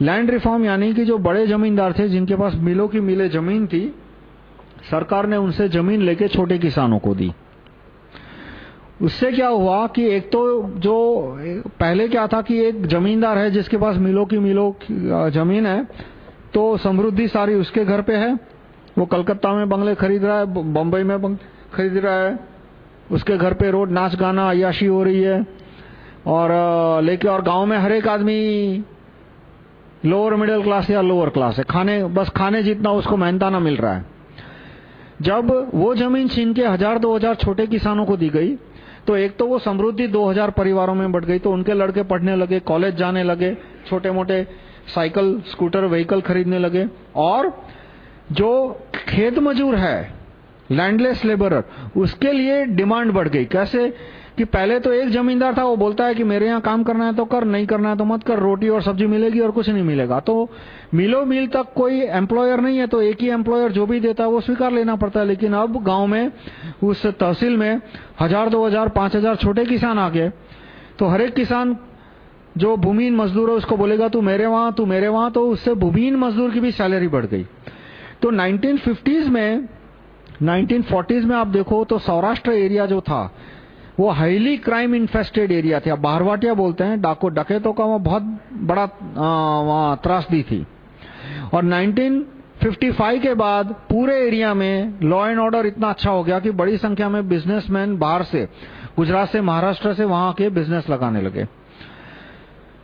लैंड रिफॉर्म यानी कि जो बड़े जमींदार थे, जिनके पास मिलों की मिले ज़मीन थी, सरकार ने उनसे ज़मीन लेके छोटे किसानों को दी। उससे क्या हुआ कि एक तो जो पहले क्या था कि एक जमींदार है जिसके पास मिलों की मिलों ज़मीन है तो समृद्धि सारी उसके घर पे है। वो कलकत्ता में बंगले खरीद रहा है बम्बई में खरीद रहा है। उसके घर पे रोड नाच गाना अयाशी हो रही है। और लेके और गाँव में हर एक आदमी लोअर मिडिल क्लास या लोअर क्लास है। खाने, बस खाने जितना उसको मेहनताना मिल रहा है। जब वो ज़मीन छीन के हज़ार, दो हज़ार छोटे किसानों को दी गई तो एक तो वो समृद्धि 2000 परिवारों में बढ़ गई तो उनके लड़के पढ़ने लगे, कॉलेज जाने लगे छोटे मोटे साइकिल, स्कूटर, व्हीकल खरीदने लगे, और जो खेत मजूर है, लैंडलेस लेबरर, उसके लिए डिमांड बढ़ गई। कैसे? कि पहले तो एक जमींदार था, वो बोलता है कि मेरे यहाँ काम करना है तो कर, नहीं करना है तो मत कर, रोटी और सब्ज़ी मिलेगी और कुछ नहीं मिलेगा। तो मिलो मिल तक कोई एम्प्लॉयर नहीं है तो एक ही एम्प्लॉयर जो भी देता है वो स्वीकार लेना पड़ता है। लेकिन अब गाँव में, उस तहसील में हज़ार, दो हज़ार, पाँच हज़ार छोटे किसान आ गए। तो हर एक किसान जो भूमिहीन मजदूर है, उसको बोलेगा, तू मेरे वहाँ, तू मेरे वहाँ तो उससे भूमिहीन मजदूर की भी सैलरी बढ़ गई। तो 1950s में 1940s में आप देखो तो सौराष्ट्र एरिया जो था वो हाईली क्राइम इन्फेस्टेड एरिया था। बारवाटिया बोलते हैं, डाको डकैतों का वहाँ बहुत बड़ा त्रासदी थी। और 1955 के बाद पूरे एरिया में लॉ एंड ऑर्डर इतना अच्छा हो गया कि बड़ी संख्या में बिजनेसमैन बाहर से, गुजरात से, महाराष्ट्र से वहाँ के बिज़नेस लगाने लगे।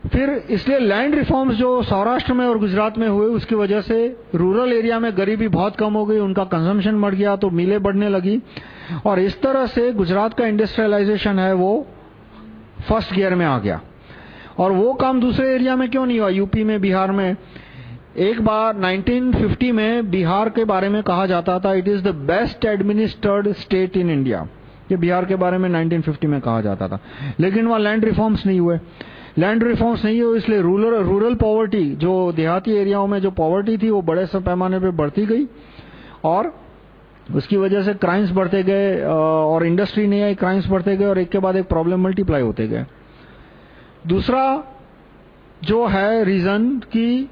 फिर इसलिए लैंड रिफॉर्म्स जो सौराष्ट्र में और गुजरात में हुए, उसकी वजह से रूरल एरिया में गरीबी बहुत कम हो गई, उनका कंजम्पशन बढ़ गया तो मिलें बढ़ने लगी। और इस तरह से गुजरात का इंडस्ट्रियलाइजेशन है, वो फ़र्स्ट गियर में आ गया। और वो काम दूसरे एरिया में क्यों नहीं हुआ? यूपी में, बिहार में। एक बार 1950 में बिहार के बारे में कहा जाता था it is the best administered state in India ये बिहार के बारे में 1950 में कहा जाता था। लेकिन वहाँ लैंड रिफॉर्म्स नहीं हुए। लैंड रिफॉर्म्स नहीं हुए, इसलिए रूरल रूरल पॉवर्टी जो देहाती एरियाओं में जो पॉवर्टी थी, वो बड़े पैमाने पर बढ़ती गई। और उसकी वजह से क्राइम्स बढ़ते गए और इंडस्ट्री नहीं आई क्राइम्स बढ़ते गए और एक के बाद एक प्रॉब्लम मल्टीप्लाई होते गए। दूसरा जो है रीजन कि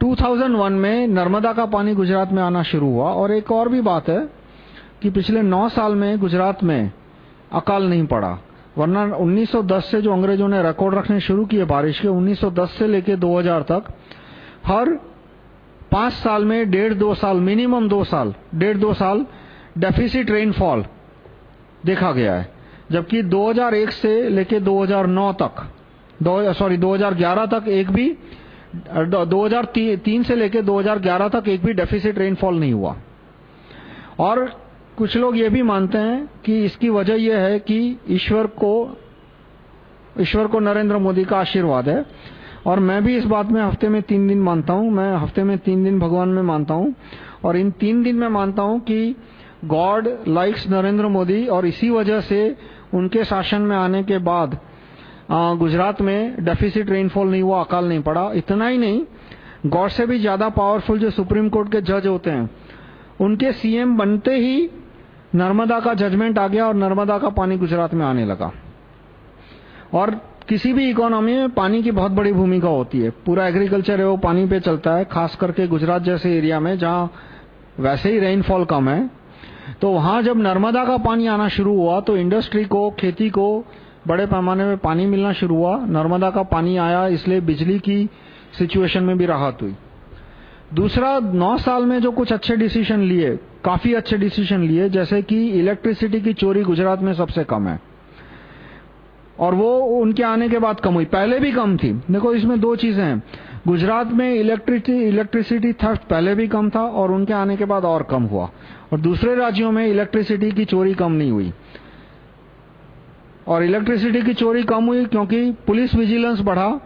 2001 में नर्मदा का पानी गुजरात में आना शुरू हुआ और एक और भी बात है कि पिछले 9 साल में गुजरात में अकाल नहीं पड़ा। वरना 1910 से जो अंग्रेज़ों ने रिकॉर्ड रखने शुरू किए बारिश के 1910 से लेकर 2000 तक, हर पाँच साल में, डेढ़ दो साल, मिनिमम दो साल, डेढ़ दो साल डेफिसिट रेनफॉल देखा गया है। जबकि 2001 से लेके 2009 तक सॉरी 2011 तक एक भी 2003 से लेके 2011 तक एक भी डेफिसिट रेनफॉल नहीं हुआ। और कुछ लोग ये भी मानते हैं कि इसकी वजह यह है कि ईश्वर को ईश्वर को नरेंद्र मोदी का आशीर्वाद है। और मैं भी इस बात में हफ़्ते में तीन दिन मानता हूँ, मैं हफ़्ते में तीन दिन भगवान में मानता हूँ। और इन तीन दिन में मानता हूँ कि गॉड लाइक्स नरेंद्र मोदी और इसी वजह से उनके शासन में आने के बाद गुजरात में डेफिसिट रेनफॉल नहीं हुआ, अकाल नहीं पड़ा। इतना ही नहीं गॉड से भी ज़्यादा पावरफुल जो सुप्रीम कोर्ट के जज होते हैं, उनके सीएम बनते ही नर्मदा का जजमेंट आ गया और नर्मदा का पानी गुजरात में आने लगा। और किसी भी इकोनॉमी में पानी की बहुत बड़ी भूमिका होती है। पूरा एग्रीकल्चर है, वो पानी पे चलता है, खास करके गुजरात जैसे एरिया में, जहाँ वैसे ही रेनफॉल कम है। तो वहाँ जब नर्मदा का पानी आना शुरू हुआ तो इंडस्ट्री को, खेती को बड़े पैमाने में पानी मिलना शुरू हुआ। नर्मदा का पानी आया, इसलिए बिजली की सिचुएशन में भी राहत हुई। दूसरा, नौ साल में जो कुछ अच्छे डिसीज़न लिए, काफ़ी अच्छे डिसीज़न लिए, जैसे कि इलेक्ट्रिसिटी की चोरी गुजरात में सबसे कम है। और वो उनके आने के बाद कम हुई। पहले भी कम थी। देखो, इसमें दो चीज़ें हैं। गुजरात में इलेक्ट्रिसिटी इलेक्ट्रिसिटी थर्फ्ट पहले भी कम था और उनके आने के बाद और कम हुआ। और दूसरे राज्यों में इलेक्ट्रिसिटी की चोरी कम नहीं हुई। और इलेक्ट्रिसिटी की चोरी कम हुई क्योंकि पुलिस विजिलेंस बढ़ा।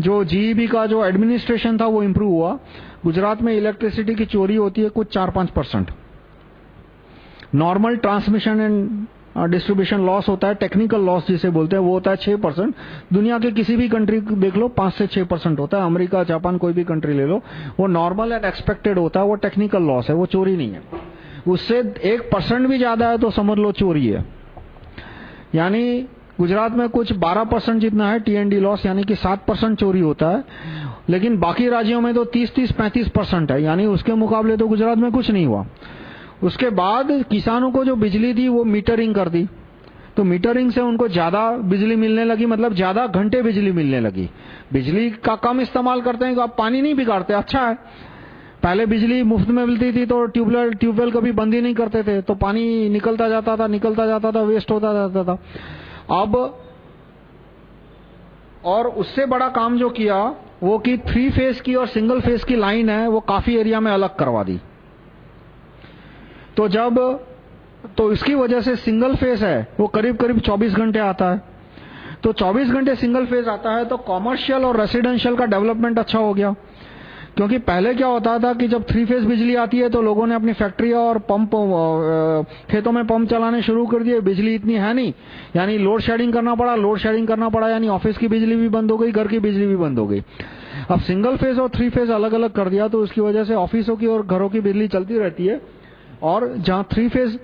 जो जीईबी का जो एडमिनिस्ट्रेशन था, वो इम्प्रूव हुआ। गुजरात में इलेक्ट्रिसिटी की चोरी होती है कुछ चार पाँच percent normal transmission and distribution loss होता है टेक्निकल लॉस जिसे बोलते हैं, वो होता है छह परसेंट दुनिया के किसी भी कंट्री देख लो, पाँच से छह परसेंट होता है। अमेरिका, जापान, कोई भी कंट्री ले लो, वो नॉर्मल एंड एक्सपेक्टेड होता है, वो टेक्निकल लॉस है, वो चोरी नहीं है। उससे एक परसेंट भी ज़्यादा है तो समझ लो चोरी है। यानी गुजरात में कुछ 12 परसेंट जितना है टीएनडी लॉस यानी कि 7 परसेंट चोरी होता है। लेकिन बाकी राज्यों में तो 30-30 35 परसेंट है। यानी उसके मुकाबले तो गुजरात में कुछ नहीं हुआ। उसके बाद किसानों को जो बिजली दी, वो मीटरिंग कर दी। तो मीटरिंग से उनको ज़्यादा बिजली मिलने लगी मतलब ज़्यादा घंटे बिजली मिलने लगी। बिजली का कम इस्तेमाल करते हैं तो आप पानी नहीं बिगाड़ते अच्छा है। पहले बिजली मुफ़्त में मिलती थी तो ट्यूबवेल ट्यूबवेल कभी बंद ही नहीं करते थे तो पानी निकलता जाता था, निकलता जाता था वेस्ट होता जाता था। अब, और उससे बड़ा काम जो किया, वो कि थ्री फेस की और सिंगल फेस की लाइन है, वो काफ़ी एरिया में अलग करवा दी। तो जब तो इसकी वजह से सिंगल फेस है, वो करीब करीब 24 घंटे आता है। तो 24 घंटे सिंगल फेस आता है तो कॉमर्शियल और रेसिडेंशियल का डेवलपमेंट अच्छा हो गया। क्योंकि पहले क्या होता था कि जब थ्री फेस बिजली आती है तो लोगों ने अपनी फैक्ट्री और पंप खेतों में पंप चलाने शुरू कर दिए। बिजली इतनी है नहीं। यानी लोड शेडिंग करना पड़ा लोड शेडिंग करना पड़ा, यानी ऑफ़िस की बिजली भी बंद हो गई, घर की बिजली भी बंद हो गई। अब सिंगल फेस और थ्री फेस अलग अलग कर दिया तो उसकी वजह से ऑफिसों की और घरों की बिजली चलती रहती है। और जहाँ थ्री फ़ेज़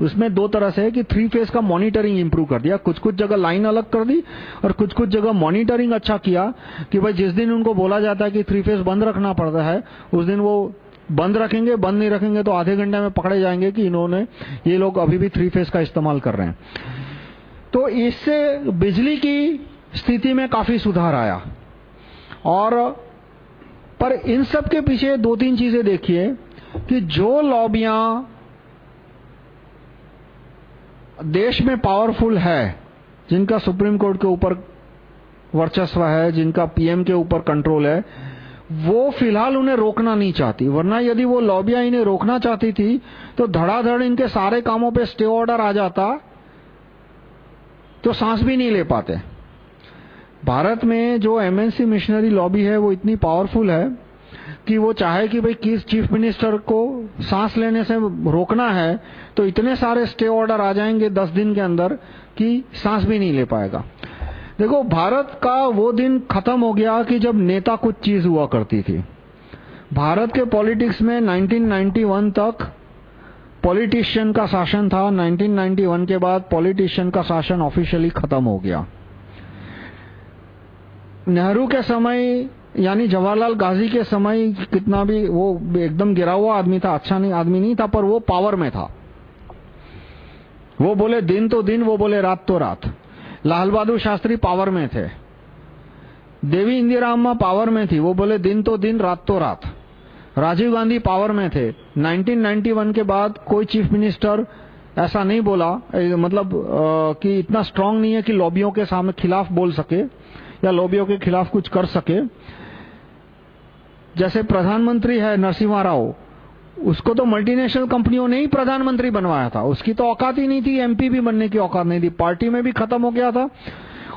उसमें दो तरह से है कि थ्री फ़ेज़ का मॉनिटरिंग इंप्रूव कर दिया। कुछ कुछ जगह लाइन अलग कर दी और कुछ कुछ जगह मॉनिटरिंग अच्छा किया कि भाई जिस दिन उनको बोला जाता है कि थ्री फ़ेज़ बंद रखना पड़ता है, उस दिन वो बंद रखेंगे, बंद नहीं रखेंगे तो आधे घंटे में पकड़े जाएँगे कि इन्होंने ये लोग अभी भी थ्री फ़ेज़ का इस्तेमाल कर रहे हैं। तो इससे बिजली की स्थिति में काफ़ी सुधार आया। और पर इन सब के पीछे दो तीन चीज़ें देखिए कि जो लॉबियाँ देश में पावरफुल है, जिनका सुप्रीम कोर्ट के ऊपर वर्चस्व है, जिनका पीएम के ऊपर कंट्रोल है, वो फ़िलहाल उन्हें रोकना नहीं चाहती। वरना यदि वो लॉबियाँ इन्हें रोकना चाहती थी तो धड़ाधड़ इनके सारे कामों पे स्टे ऑर्डर आ जाता तो सांस भी नहीं ले पाते। भारत में जो एमएनसी मिशनरी लॉबी है, वो इतनी पावरफुल है कि वो चाहे कि भाई किस चीफ मिनिस्टर को सांस लेने से रोकना है तो इतने सारे स्टे ऑर्डर आ जाएँगे दस दिन के अंदर कि सांस भी नहीं ले पाएगा। देखो, भारत का वो दिन खत्म हो गया कि जब नेता कुछ चीज़ हुआ करती थी। भारत के पॉलिटिक्स में 1991 तक पॉलिटिशियन का शासन था 1991 के बाद पॉलिटिशियन का शासन ऑफिशियली खत्म हो गया। नेहरू के समय यानी जवाहरलाल गाजी के समय कितना भी वो एकदम गिरा हुआ आदमी था अच्छा नहीं, आदमी नहीं था, पर वो पावर में था। वो बोले, दिन तो दिन, वो बोले, रात तो रात। लाल बहादुर शास्त्री पावर में थे। देवी इंदिरा अम्मा पावर में थी। वो बोले, दिन तो दिन, रात तो रात। राजीव गांधी पावर में थे। 1991 के बाद कोई चीफ मिनिस्टर ऐसा नहीं बोला मतलब कि इतना स्ट्रांग नहीं है कि लॉबियों के सामने खिलाफ बोल सके या लॉबियों के खिलाफ कुछ कर सके। जैसे प्रधानमंत्री है नरसिम्हा राव उसको तो मल्टीनेशनल कंपनियों ने ही प्रधानमंत्री बनवाया था। उसकी तो औकात ही नहीं थी एमपी भी बनने की औकात नहीं थी। पार्टी में भी खत्म हो गया था।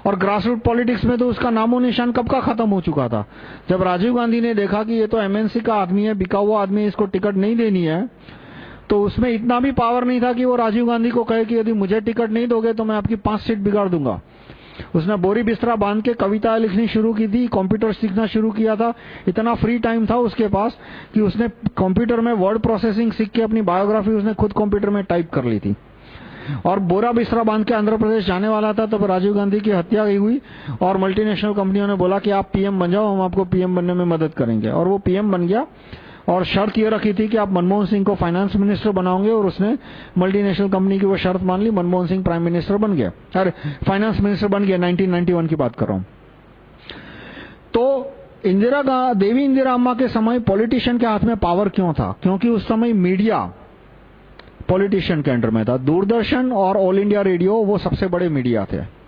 और ग्रासरूट पॉलिटिक्स में तो उसका नामो निशान कब का खत्म हो चुका था? जब राजीव गांधी ने देखा कि ये तो एमएनसी का आदमी है बिका हुआ आदमी इसको टिकट नहीं देनी है तो उसमें इतना भी पावर नहीं था कि वो राजीव गांधी को कहे कि यदि मुझे टिकट नहीं दोगे तो मैं आपकी पाँच सीट बिगाड़ दूँगा। उसने बोरी बिस्तरा बाँध के कविता लिखनी शुरू की थी कंप्यूटर सीखना शुरू किया था। इतना फ्री टाइम था उसके पास कि उसने कंप्यूटर में वर्ड प्रोसेसिंग सीख के अपनी बायोग्राफी उसने खुद कंप्यूटर में टाइप कर ली थी। और बोरा बिस्तरा बाँध के आंध्र प्रदेश जाने वाला था, तब राजीव गांधी की हत्या हुई और मल्टीनेशनल कंपनियों ने बोला कि आप पीएम बन जाओ, हम आपको पीएम बनने में मदद करेंगे। और वो पीएम बन गया। और शर्त ये रखी थी कि आप मनमोहन सिंह को फाइनेंस मिनिस्टर बनाओगे और उसने मल्टीनेशनल कंपनी की वो शर्त मान ली, मनमोहन सिंह प्राइम मिनिस्टर बन गया। अरे फाइनेंस मिनिस्टर बन गया 1991 की बात कर रहा हूँ। तो इंदिरा देवी इंदिरा अम्मा के समय पॉलिटिशियन के हाथ में पावर क्यों था? क्योंकि उस समय मीडिया पॉलिटिशियन के अंडर में था। दूरदर्शन और ऑल इंडिया रेडियो वो सबसे बड़े मीडिया थे।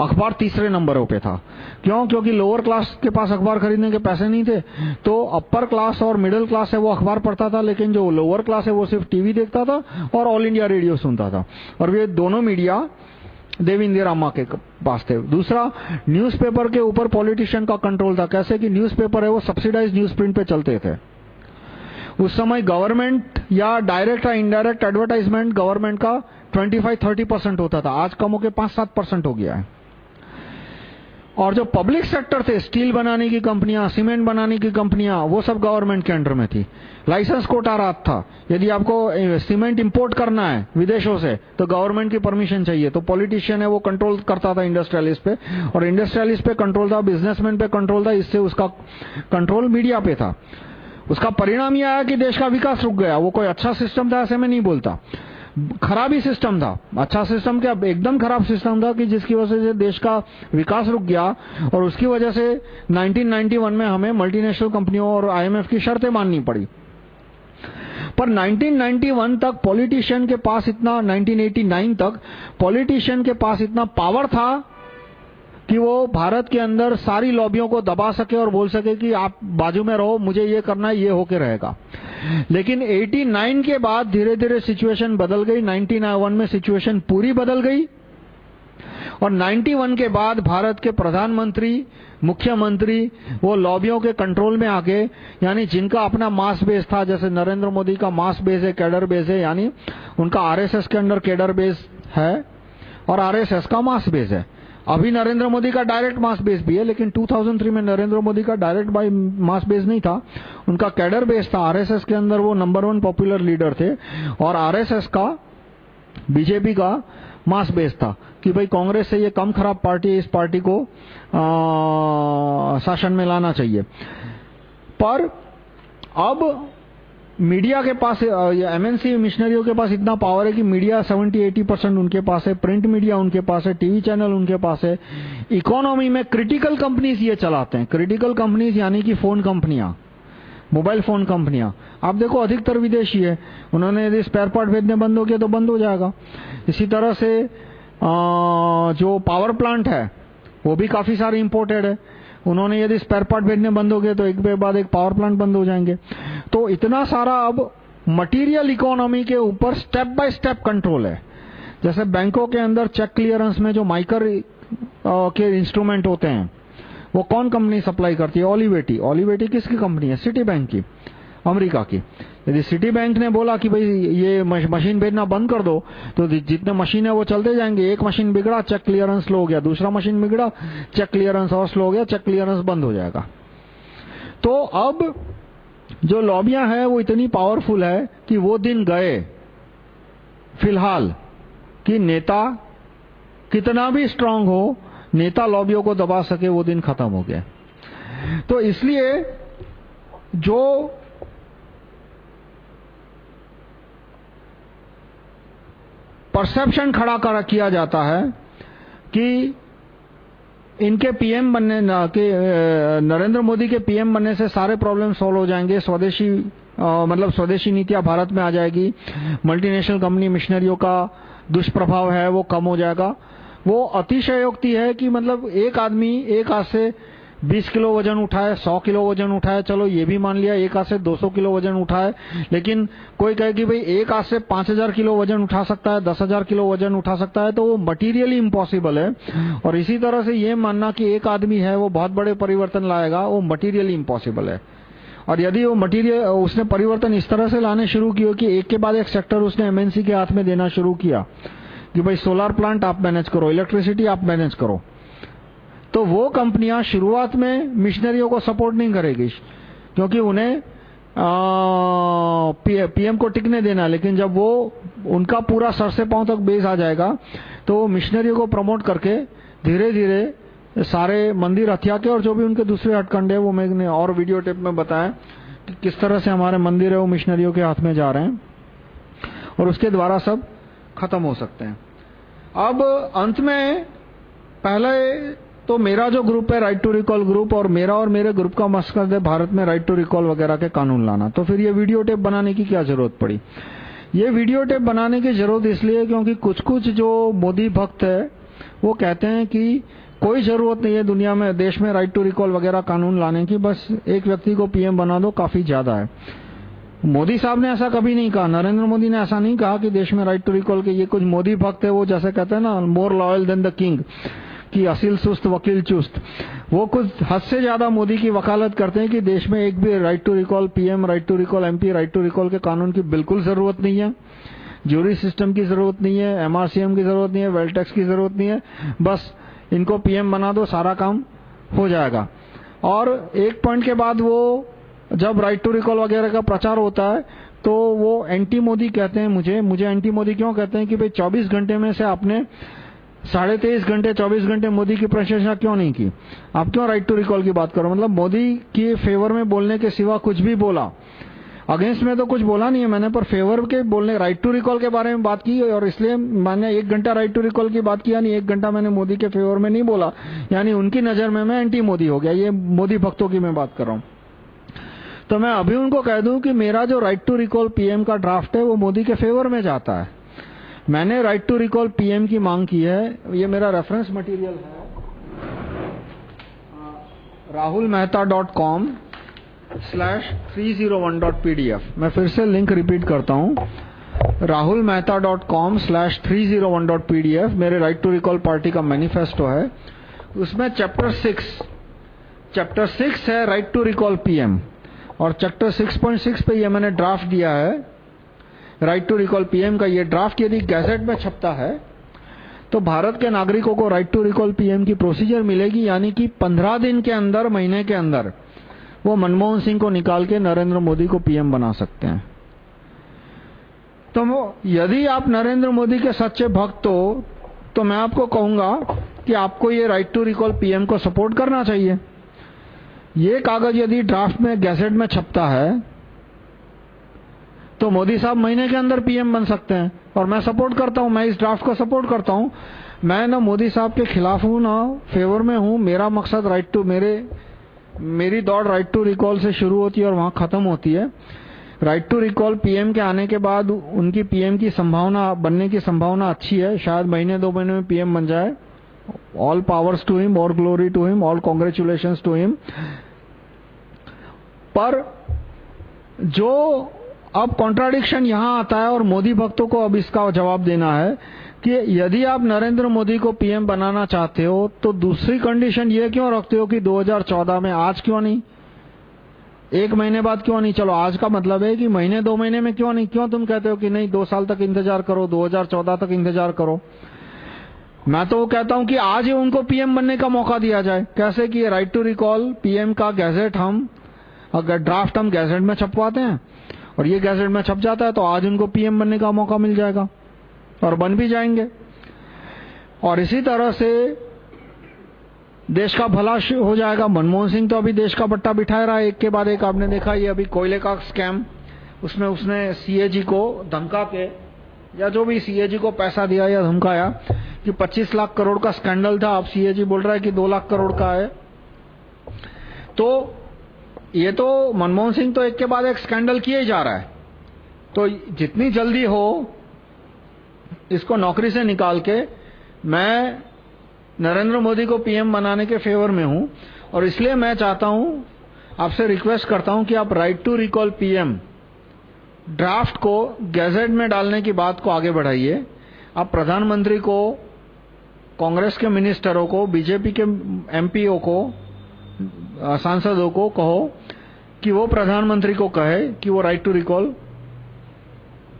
अखबार तीसरे नंबरों पे था। क्यों? क्योंकि लोअर क्लास के पास अखबार खरीदने के पैसे नहीं थे। तो अपर क्लास और मिडिल क्लास है वो अखबार पढ़ता था, लेकिन जो लोअर क्लास है वो सिर्फ़ टीवी देखता था और ऑल इंडिया रेडियो सुनता था। और ये दोनों मीडिया देवी इंदिरा अम्मा के पास थे। दूसरा न्यूज़पेपर के ऊपर पॉलिटिशियन का कंट्रोल था। कैसे कि न्यूज़पेपर है वो सब्सिडाइज न्यूज़ प्रिंट पे चलते थे। उस समय गवर्नमेंट या डायरेक्ट या इनडायरेक्ट एडवर्टाइजमेंट गवर्नमेंट का 25-30 परसेंट होता था। आज कम होकर 5-7 परसेंट हो गया है। और जो पब्लिक सेक्टर थे स्टील बनाने की कंपनियाँ सीमेंट बनाने की कंपनियाँ वो सब गवर्नमेंट के अंडर में थी। लाइसेंस कोटा रात था। यदि आपको सीमेंट इंपोर्ट करना है विदेशों से तो गवर्नमेंट की परमिशन चाहिए। तो पॉलिटिशियन है, वो कंट्रोल करता था इंडस्ट्रियलिस्ट पे। और इंडस्ट्रियलिस्ट पे कंट्रोल था बिजनेसमैन पे कंट्रोल था, इससे उसका कंट्रोल मीडिया पे था। उसका परिणाम यह आया कि देश का विकास रुक गया। वो कोई अच्छा सिस्टम था, ऐसे में नहीं बोलता। खराबी सिस्टम था। अच्छा सिस्टम क्या? एकदम खराब सिस्टम था कि जिसकी वजह से देश का विकास रुक गया और उसकी वजह से 1991 में हमें मल्टीनेशनल कंपनियों और आईएमएफ की शर्तें माननी पड़ी। पर 1991 तक पॉलिटिशियन के पास इतना 1989 तक पॉलिटिशियन के पास इतना पावर था कि वो भारत के अंदर सारी लॉबियों को दबा सके और बोल सके कि आप बाजू में रहो, मुझे ये करना है, ये होके रहेगा। लेकिन 89 के बाद धीरे धीरे सिचुएशन बदल गई 1991 में सिचुएशन पूरी बदल गई। और 91 के बाद भारत के प्रधानमंत्री, मुख्यमंत्री, वो लॉबियों के कंट्रोल में आ गए यानी जिनका अपना मास बेस था, जैसे नरेंद्र मोदी का मास बेस है, कैडर बेस है, यानी उनका आरएसएस के अंदर कैडर बेस है, और आरएसएस का मास बेस है। अभी नरेंद्र मोदी का डायरेक्ट मास बेस भी है लेकिन 2003 में नरेंद्र मोदी का डायरेक्ट बाई मास बेस नहीं था। उनका कैडर बेस था आरएसएस के अंदर वो नंबर वन पॉपुलर लीडर थे और आरएसएस का बीजेपी का मास बेस था कि भाई कांग्रेस से ये कम खराब पार्टी इस पार्टी को आ, शासन में लाना चाहिए। पर अब मीडिया के पास एमएनसी मिशनरियों के पास इतना पावर है कि मीडिया 70-80 परसेंट उनके पास है प्रिंट मीडिया उनके पास है टीवी चैनल उनके पास है। इकोनॉमी में क्रिटिकल कंपनीज़ ये चलाते हैं। क्रिटिकल कंपनीज़ यानी कि फ़ोन कंपनियाँ मोबाइल फ़ोन कंपनियाँ आप देखो अधिकतर विदेशी है। उन्होंने यदि स्पेयर पार्ट भेजने बंद हो गया तो बंद हो जाएगा। इसी तरह से आ, जो पावर प्लांट है वो भी काफ़ी सारे इंपोर्टेड है। उन्होंने यदि स्पेयर पार्ट भेजने बंद हो गए तो एक बाद एक पावर प्लांट बंद हो जाएँगे। तो इतना सारा अब मटेरियल इकोनॉमी के ऊपर स्टेप बाय स्टेप कंट्रोल है। जैसे बैंकों के अंदर चेक क्लियरेंस में जो माइकर के इंस्ट्रूमेंट होते हैं, वो कौन कंपनी सप्लाई करती है? ओलिवेटी ओलिवेटी किसकी कंपनी है? सिटी बैंक की। अमेरिका की। यदि सिटी बैंक ने बोला कि भाई ये मशीन भेजना बंद कर दो तो जितने मशीन है वो चलते जाएँगे। एक मशीन बिगड़ा, चेक क्लियरेंस हो गया। दूसरा मशीन बिगड़ा, चेक क्लियरेंस और स्लो गया, चेक क्लियरेंस बंद हो जाएगा। तो अब जो लॉबियाँ हैं, वो इतनी पावरफुल है कि वो दिन गए। फ़िलहाल, कि नेता कितना भी स्ट्रांग हो, नेता लॉबियों को दबा सके, वो दिन खत्म हो गया। तो इसलिए जो परसेप्शन खड़ा कर किया जाता है कि इनके पीएम बनने के नरेंद्र मोदी के पीएम बनने से सारे प्रॉब्लम सॉल्व हो जाएँगे। स्वदेशी मतलब स्वदेशी नीतियाँ भारत में आ जाएगी। मल्टीनेशनल कंपनी मिशनरियों का दुष्प्रभाव है, वो कम हो जाएगा। वो अतिशयोक्ति है कि मतलब एक आदमी, एक हाथ से 20 किलो वज़न उठाए 100 किलो वज़न उठाए, चलो ये भी मान लिया, एक हाथ से 200 किलो वज़न उठाए, लेकिन कोई कहे कि भाई एक हाथ से 5000 किलो वज़न उठा सकता है 10000 किलो वज़न उठा सकता है तो वो मटीरियली इम्पॉसिबल है। और इसी तरह से ये मानना कि एक आदमी है, वो बहुत बड़े परिवर्तन लाएगा, वो मटीरियली इम्पॉसिबल है। और यदि वो मटीरियल उसने परिवर्तन इस तरह से लाने शुरू किया कि एक के बाद एक सेक्टर उसने एमएनसी के हाथ में देना शुरू किया, कि भाई सोलर प्लांट आप मैनेज करो इलेक्ट्रिसिटी आप मैनेज करो। तो वो कंपनियाँ शुरुआत में मिशनरियों को सपोर्ट नहीं करेगी, क्योंकि उन्हें पीएम को टिकने देना, लेकिन जब वो, उनका पूरा सर से पाँव तक बेस आ जाएगा तो वो मिशनरियों को प्रमोट करके धीरे धीरे सारे मंदिर हथिया के और जो भी उनके दूसरे हटकंडे वो मैंने और वीडियो टेप में बताया कि किस तरह से हमारे मंदिर है, वो मिशनरियों के हाथ में जा रहे हैं, और उसके द्वारा सब खत्म हो सकते हैं। अब अंत में, पहले तो मेरा जो ग्रुप है राइट टू रिकॉल ग्रुप और मेरा और मेरे ग्रुप का मकसद है भारत में राइट टू रिकॉल वगैरह के कानून लाना। तो फिर ये वीडियो टेप बनाने की क्या ज़रूरत पड़ी? ये वीडियो टेप बनाने की ज़रूरत इसलिए क्योंकि कुछ कुछ जो मोदी भक्त है, वो कहते हैं कि कोई ज़रूरत नहीं है दुनिया में, देश में राइट टू रिकॉल वगैरह कानून लाने की, बस एक व्यक्ति को पीएम बना दो, काफ़ी ज़्यादा है। मोदी साहब ने ऐसा कभी नहीं कहा, नरेंद्र मोदी ने ऐसा नहीं कहा कि देश में राइट टू रिकॉल के ये कुछ मोदी भक्त है, वो जैसे कहते हैं ना more loyal than the king कि असील सुस्त, वकील चुस्त। वो कुछ हद से ज़्यादा मोदी की वकालत करते हैं कि देश में एक भी right to recall PM right to recall MP right to recall के कानून की बिल्कुल ज़रूरत नहीं है। ज्यूरी सिस्टम की ज़रूरत नहीं है एमआरसीएम की ज़रूरत नहीं है वेल टैक्स की ज़रूरत नहीं है। बस इनको पीएम बना दो, सारा काम हो जाएगा। और एक पॉइंट के बाद वो जब राइट टू रिकॉल वगैरह का प्रचार होता है तो वो एंटी मोदी कहते हैं मुझे। मुझे एंटी मोदी क्यों कहते हैं कि भाई 24 घंटे में से आपने साढ़े तेईस घंटे, चौबीस घंटे मोदी की प्रशंसा क्यों नहीं की? आप क्यों राइट टू रिकॉल की बात करो? मतलब मोदी के फेवर में बोलने के सिवा कुछ भी बोला। अगेंस्ट में तो कुछ बोला नहीं है मैंने, पर फेवर के बोलने राइट टू रिकॉल के बारे में बात की और इसलिए मैंने एक घंटा राइट टू रिकॉल की बात की यानी एक घंटा मैंने मोदी के फेवर में नहीं बोला। यानी उनकी नज़र में मैं एंटी मोदी हो गया। ये मोदी भक्तों की मैं बात कर रहा हूँ। तो मैं अभी उनको कह दूँ कि मेरा जो राइट टू रिकॉल पीएम का ड्राफ्ट है, वो मोदी के फेवर में जाता है। मैंने राइट टू रिकॉल पीएम की मांग की है। ये मेरा रेफरेंस मटेरियल है। Rahul Mehta dot com slash three zero one dot PDF मैं फिर से लिंक रिपीट करता हूँ। वन डॉट पीडीएफ मेरे राइट टू रिकॉल पार्टी का मैनिफेस्टो है। उसमें चैप्टर सिक्स चैप्टर सिक्स है राइट टू रिकॉल पीएम और चैप्टर 6.6 पे ये मैंने ड्राफ्ट दिया है। राइट टू रिकॉल पीएम का ये ड्राफ्ट यदि गैजेट में छपता है तो भारत के नागरिकों को राइट टू रिकॉल पीएम की प्रोसीजर मिलेगी, यानी कि 15 दिन के अंदर, महीने के अंदर, वो मनमोहन सिंह को निकाल के नरेंद्र मोदी को पीएम बना सकते हैं। तो यदि आप नरेंद्र मोदी के सच्चे भक्त हो तो मैं आपको कहूँगा कि आपको ये राइट टू रिकॉल पीएम को सपोर्ट करना चाहिए। ये कागज़ यदि ड्राफ्ट में गैसेट में छपता है तो मोदी साहब महीने के अंदर पीएम बन सकते हैं। और मैं सपोर्ट करता हूँ, मैं इस ड्राफ्ट को सपोर्ट करता हूँ। मैं ना मोदी साहब के खिलाफ हूँ, ना फेवर में हूँ। मेरा मकसद राइट टू मेरे, मेरी दौड़ राइट टू रिकॉल से शुरू होती है और वहाँ खत्म होती है। राइट टू रिकॉल पीएम के आने के बाद उनकी पीएम की संभावना, बनने की संभावना अच्छी है। शायद महीने, दो महीने में पीएम बन जाए। ऑल पावर्स टू हिम और glory to him all congratulation to him पर जो अब कॉन्ट्राडिक्शन यहाँ आता है और मोदी भक्तों को अब इसका जवाब देना है कि यदि आप नरेंद्र मोदी को पीएम बनाना चाहते हो तो दूसरी कंडीशन ये क्यों रखते हो कि 2014 में आज क्यों नहीं? एक महीने बाद क्यों नहीं? चलो, आज का मतलब है कि महीने, दो महीने में क्यों नहीं? क्यों तुम कहते हो कि नहीं, दो साल तक इंतज़ार करो 2014 तक इंतज़ार करो? मैं तो कहता हूँ कि आज ही उनको पीएम बनने का मौका दिया जाए। कैसे कि राइट टू रिकॉल पीएम का गैजेट हम, अगर ड्राफ्ट हम गैजेट में छपवाते हैं और ये गैजेट में छप जाता है तो आज उनको पीएम बनने का मौका मिल जाएगा और बन भी जाएँगे। और इसी तरह से देश का भला हो जाएगा। मनमोहन सिंह तो अभी देश का बट्टा बिठा रहा है। एक के बाद एक आपने देखा, ये अभी कोयले का स्कैम उसमें उसने सीएजी को धमका के, या जो भी सीएजी को पैसा दिया या धमकाया कि 25 लाख करोड़ का स्कैंडल था। अब सीएजी बोल रहा है कि 2 लाख करोड़ का है। तो ये तो मनमोहन सिंह तो एक के बाद एक स्कैंडल किए जा रहा है। तो जितनी जल्दी हो, इसको नौकरी से निकाल के मैं नरेंद्र मोदी को पीएम बनाने के फेवर में हूँ, और इसलिए मैं चाहता हूँ, आपसे रिक्वेस्ट करता हूँ कि आप right to recall PM draft को गैजेट में डालने की बात को आगे बढ़ाइए। आप प्रधानमंत्री को, कांग्रेस के मिनिस्टरों को, बीजेपी के एमपीओ को सांसदों को कहो कि वो प्रधानमंत्री को कहे कि वो right to recall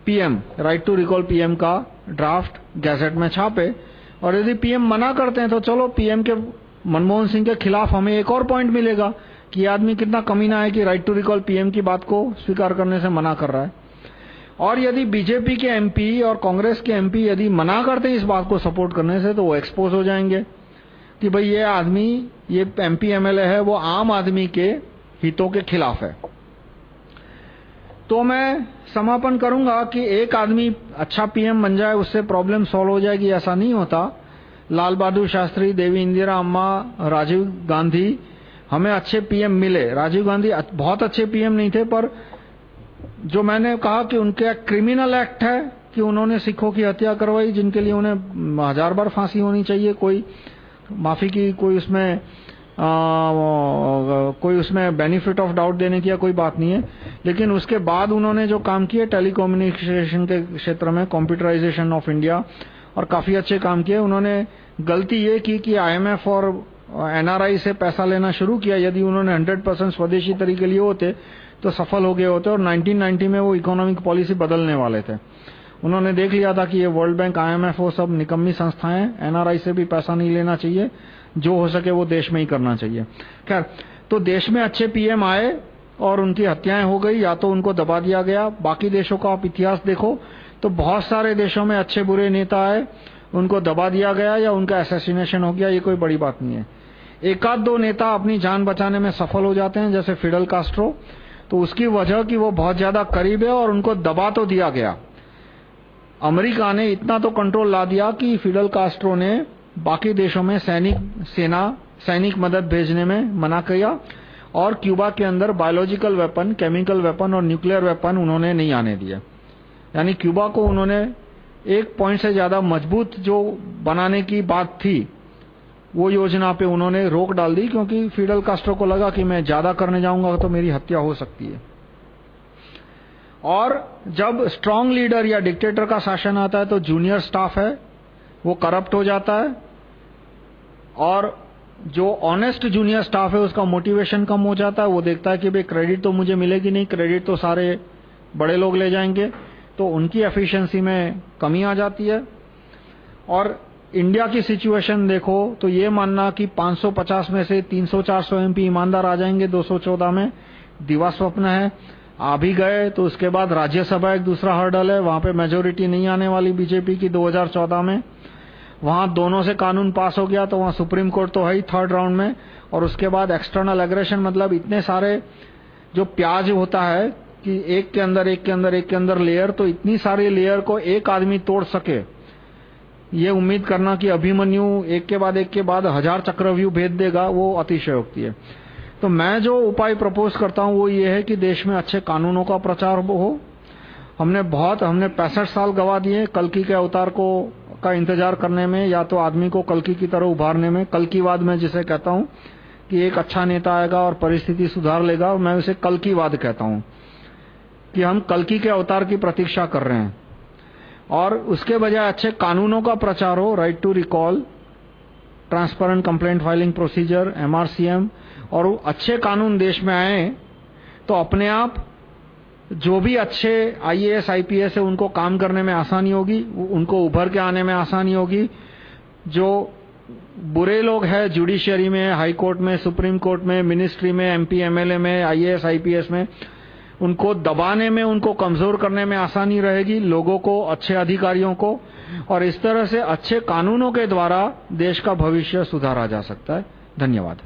PM right to recall PM का ड्राफ्ट गैजेट में छापे। और यदि पीएम मना करते हैं तो चलो पीएम के, मनमोहन सिंह के खिलाफ हमें एक और पॉइंट मिलेगा कि आदमी कितना कमीना है कि राइट टू रिकॉल पीएम की बात को स्वीकार करने से मना कर रहा है। और यदि बीजेपी के एमपी और कांग्रेस के एमपी यदि मना करते हैं इस बात को सपोर्ट करने से तो वो एक्सपोज हो जाएँगे। कि भाई ये आदमी, ये एमपी एमएलए है, वो आम आदमी के हितों के खिलाफ है। तो मैं समापन करूँगा कि एक आदमी अच्छा पीएम बन जाए, उससे प्रॉब्लम सॉल्व हो जाएगी, ऐसा नहीं होता। लाल बहादुर शास्त्री, देवी इंदिरा अम्मा, राजीव गांधी, हमें अच्छे पीएम मिले। राजीव गांधी बहुत अच्छे पीएम नहीं थे, पर जो मैंने कहा कि उनके एक क्रिमिनल एक्ट है, कि उन्होंने सिखों की हत्या करवाई, जिनके लिए उन्हें हज़ार बार फांसी होनी चाहिए, कोई माफ़ी की कोई उसमें आ, कोई उसमें बेनिफिट ऑफ़ डाउट देने की या कोई बात नहीं है। लेकिन उसके बाद उन्होंने जो काम किए टेलीकम्युनिकेशन के क्षेत्र में कंप्यूटराइजेशन ऑफ़ इंडिया और काफ़ी अच्छे काम किए। उन्होंने गलती ये की कि आईएमएफ और एनआरआई से पैसा लेना शुरू किया। यदि उन्होंने 100 परसेंट स्वदेशी तरीके लिए होते तो सफल हो गए होते और 1990 में वो इकोनॉमिक पॉलिसी बदलने वाले थे। उन्होंने देख लिया था कि ये वर्ल्ड बैंक आईएमएफ वो सब निकम्मी संस्थाएँ एनआरआई से भी पैसा नहीं लेना चाहिए। जो हो सके वो देश में ही करना चाहिए। खैर तो देश में अच्छे पीएम आए और उनकी हत्याएँ हो गई, या तो उनको दबा दिया गया। बाकी देशों का आप इतिहास देखो तो बहुत सारे देशों में अच्छे बुरे नेता आए, उनको दबा दिया गया या उनका असैसिनेशन हो गया, ये कोई बड़ी बात नहीं है। एकाध दो नेता अपनी जान बचाने में सफल हो जाते हैं, जैसे फिडल कास्ट्रो तो उसकी वजह कि वो बहुत ज़्यादा करीब है और उनको दबा तो दिया गया। अमेरिका ने इतना तो कंट्रोल ला दिया कि फिडल कास्ट्रो ने बाकी देशों में सैनिक सेना सैनिक मदद भेजने में मना किया और क्यूबा के अंदर बायोलॉजिकल वेपन, केमिकल वेपन और न्यूक्लियर वेपन उन्होंने नहीं आने दिए। यानी क्यूबा को उन्होंने एक पॉइंट से ज़्यादा मज़बूत जो बनाने की बात थी वो योजना पे उन्होंने रोक डाल दी क्योंकि फिडल कास्ट्रो को लगा कि मैं ज़्यादा करने जाऊँगा तो मेरी हत्या हो सकती है। और जब स्ट्रांग लीडर या डिक्टेटर का शासन आता है तो जूनियर स्टाफ है, वो करप्ट हो जाता है, और जो ऑनेस्ट जूनियर स्टाफ है, उसका मोटिवेशन कम हो जाता है, वो देखता है कि भाई क्रेडिट तो मुझे मिलेगी नहीं क्रेडिट तो सारे बड़े लोग ले जाएँगे तो उनकी एफिशिएंसी में कमी आ जाती है। और इंडिया की सिचुएशन देखो तो ये मानना कि 550 में से 300-400 एमपी ईमानदार आ जाएँगे 214 में, दिवा स्वप्न है। आ भी गए तो उसके बाद राज्यसभा एक दूसरा हर्डल है, वहाँ पे मेजोरिटी नहीं आने वाली बीजेपी की 2014 में। वहाँ दोनों से कानून पास हो गया तो वहाँ सुप्रीम कोर्ट तो है ही थर्ड राउंड में, और उसके बाद एक्सटर्नल एग्रेशन मतलब इतने सारे जो प्याज होता है कि एक के अंदर, एक के अंदर, एक के अंदर लेयर तो इतनी सारी लेयर को एक आदमी तोड़ सके। ये उम्मीद करना कि अभिमन्यु एक के बाद एक के बाद हज़ार चक्रव्यूह भेद देगा, वो अतिशयोक्ति है। तो मैं जो उपाय प्रपोज करता हूँ वो ये है कि देश में अच्छे कानूनों का प्रचार हो। हमने बहुत, हमने पैंसठ साल गवा दिए कलकी के अवतार को, का इंतज़ार करने में, या तो आदमी को कलकी की तरह उभारने में। कलकीवाद में जिसे कहता हूँ कि एक अच्छा नेता आएगा और परिस्थिति सुधार लेगा, मैं उसे कलकीवाद कहता हूँ कि हम कलकी के अवतार की प्रतीक्षा कर रहे हैं। और उसके बजाय अच्छे कानूनों का प्रचार हो right to recall transparent complaint filing procedure MRCM और वो अच्छे कानून देश में आए तो अपने आप जो भी अच्छे आईएएस आईपीएस है, उनको काम करने में आसानी होगी उनको उभर के आने में आसानी होगी। जो बुरे लोग हैं, जुडिशियरी में, हाई कोर्ट में, सुप्रीम कोर्ट में, मिनिस्ट्री में एमपी एमएलए में आईएएस आईपीएस में, उनको दबाने में, उनको कमज़ोर करने में आसानी रहेगी लोगों को, अच्छे अधिकारियों को, और इस तरह से अच्छे कानूनों के द्वारा देश का भविष्य सुधारा जा सकता है। धन्यवाद।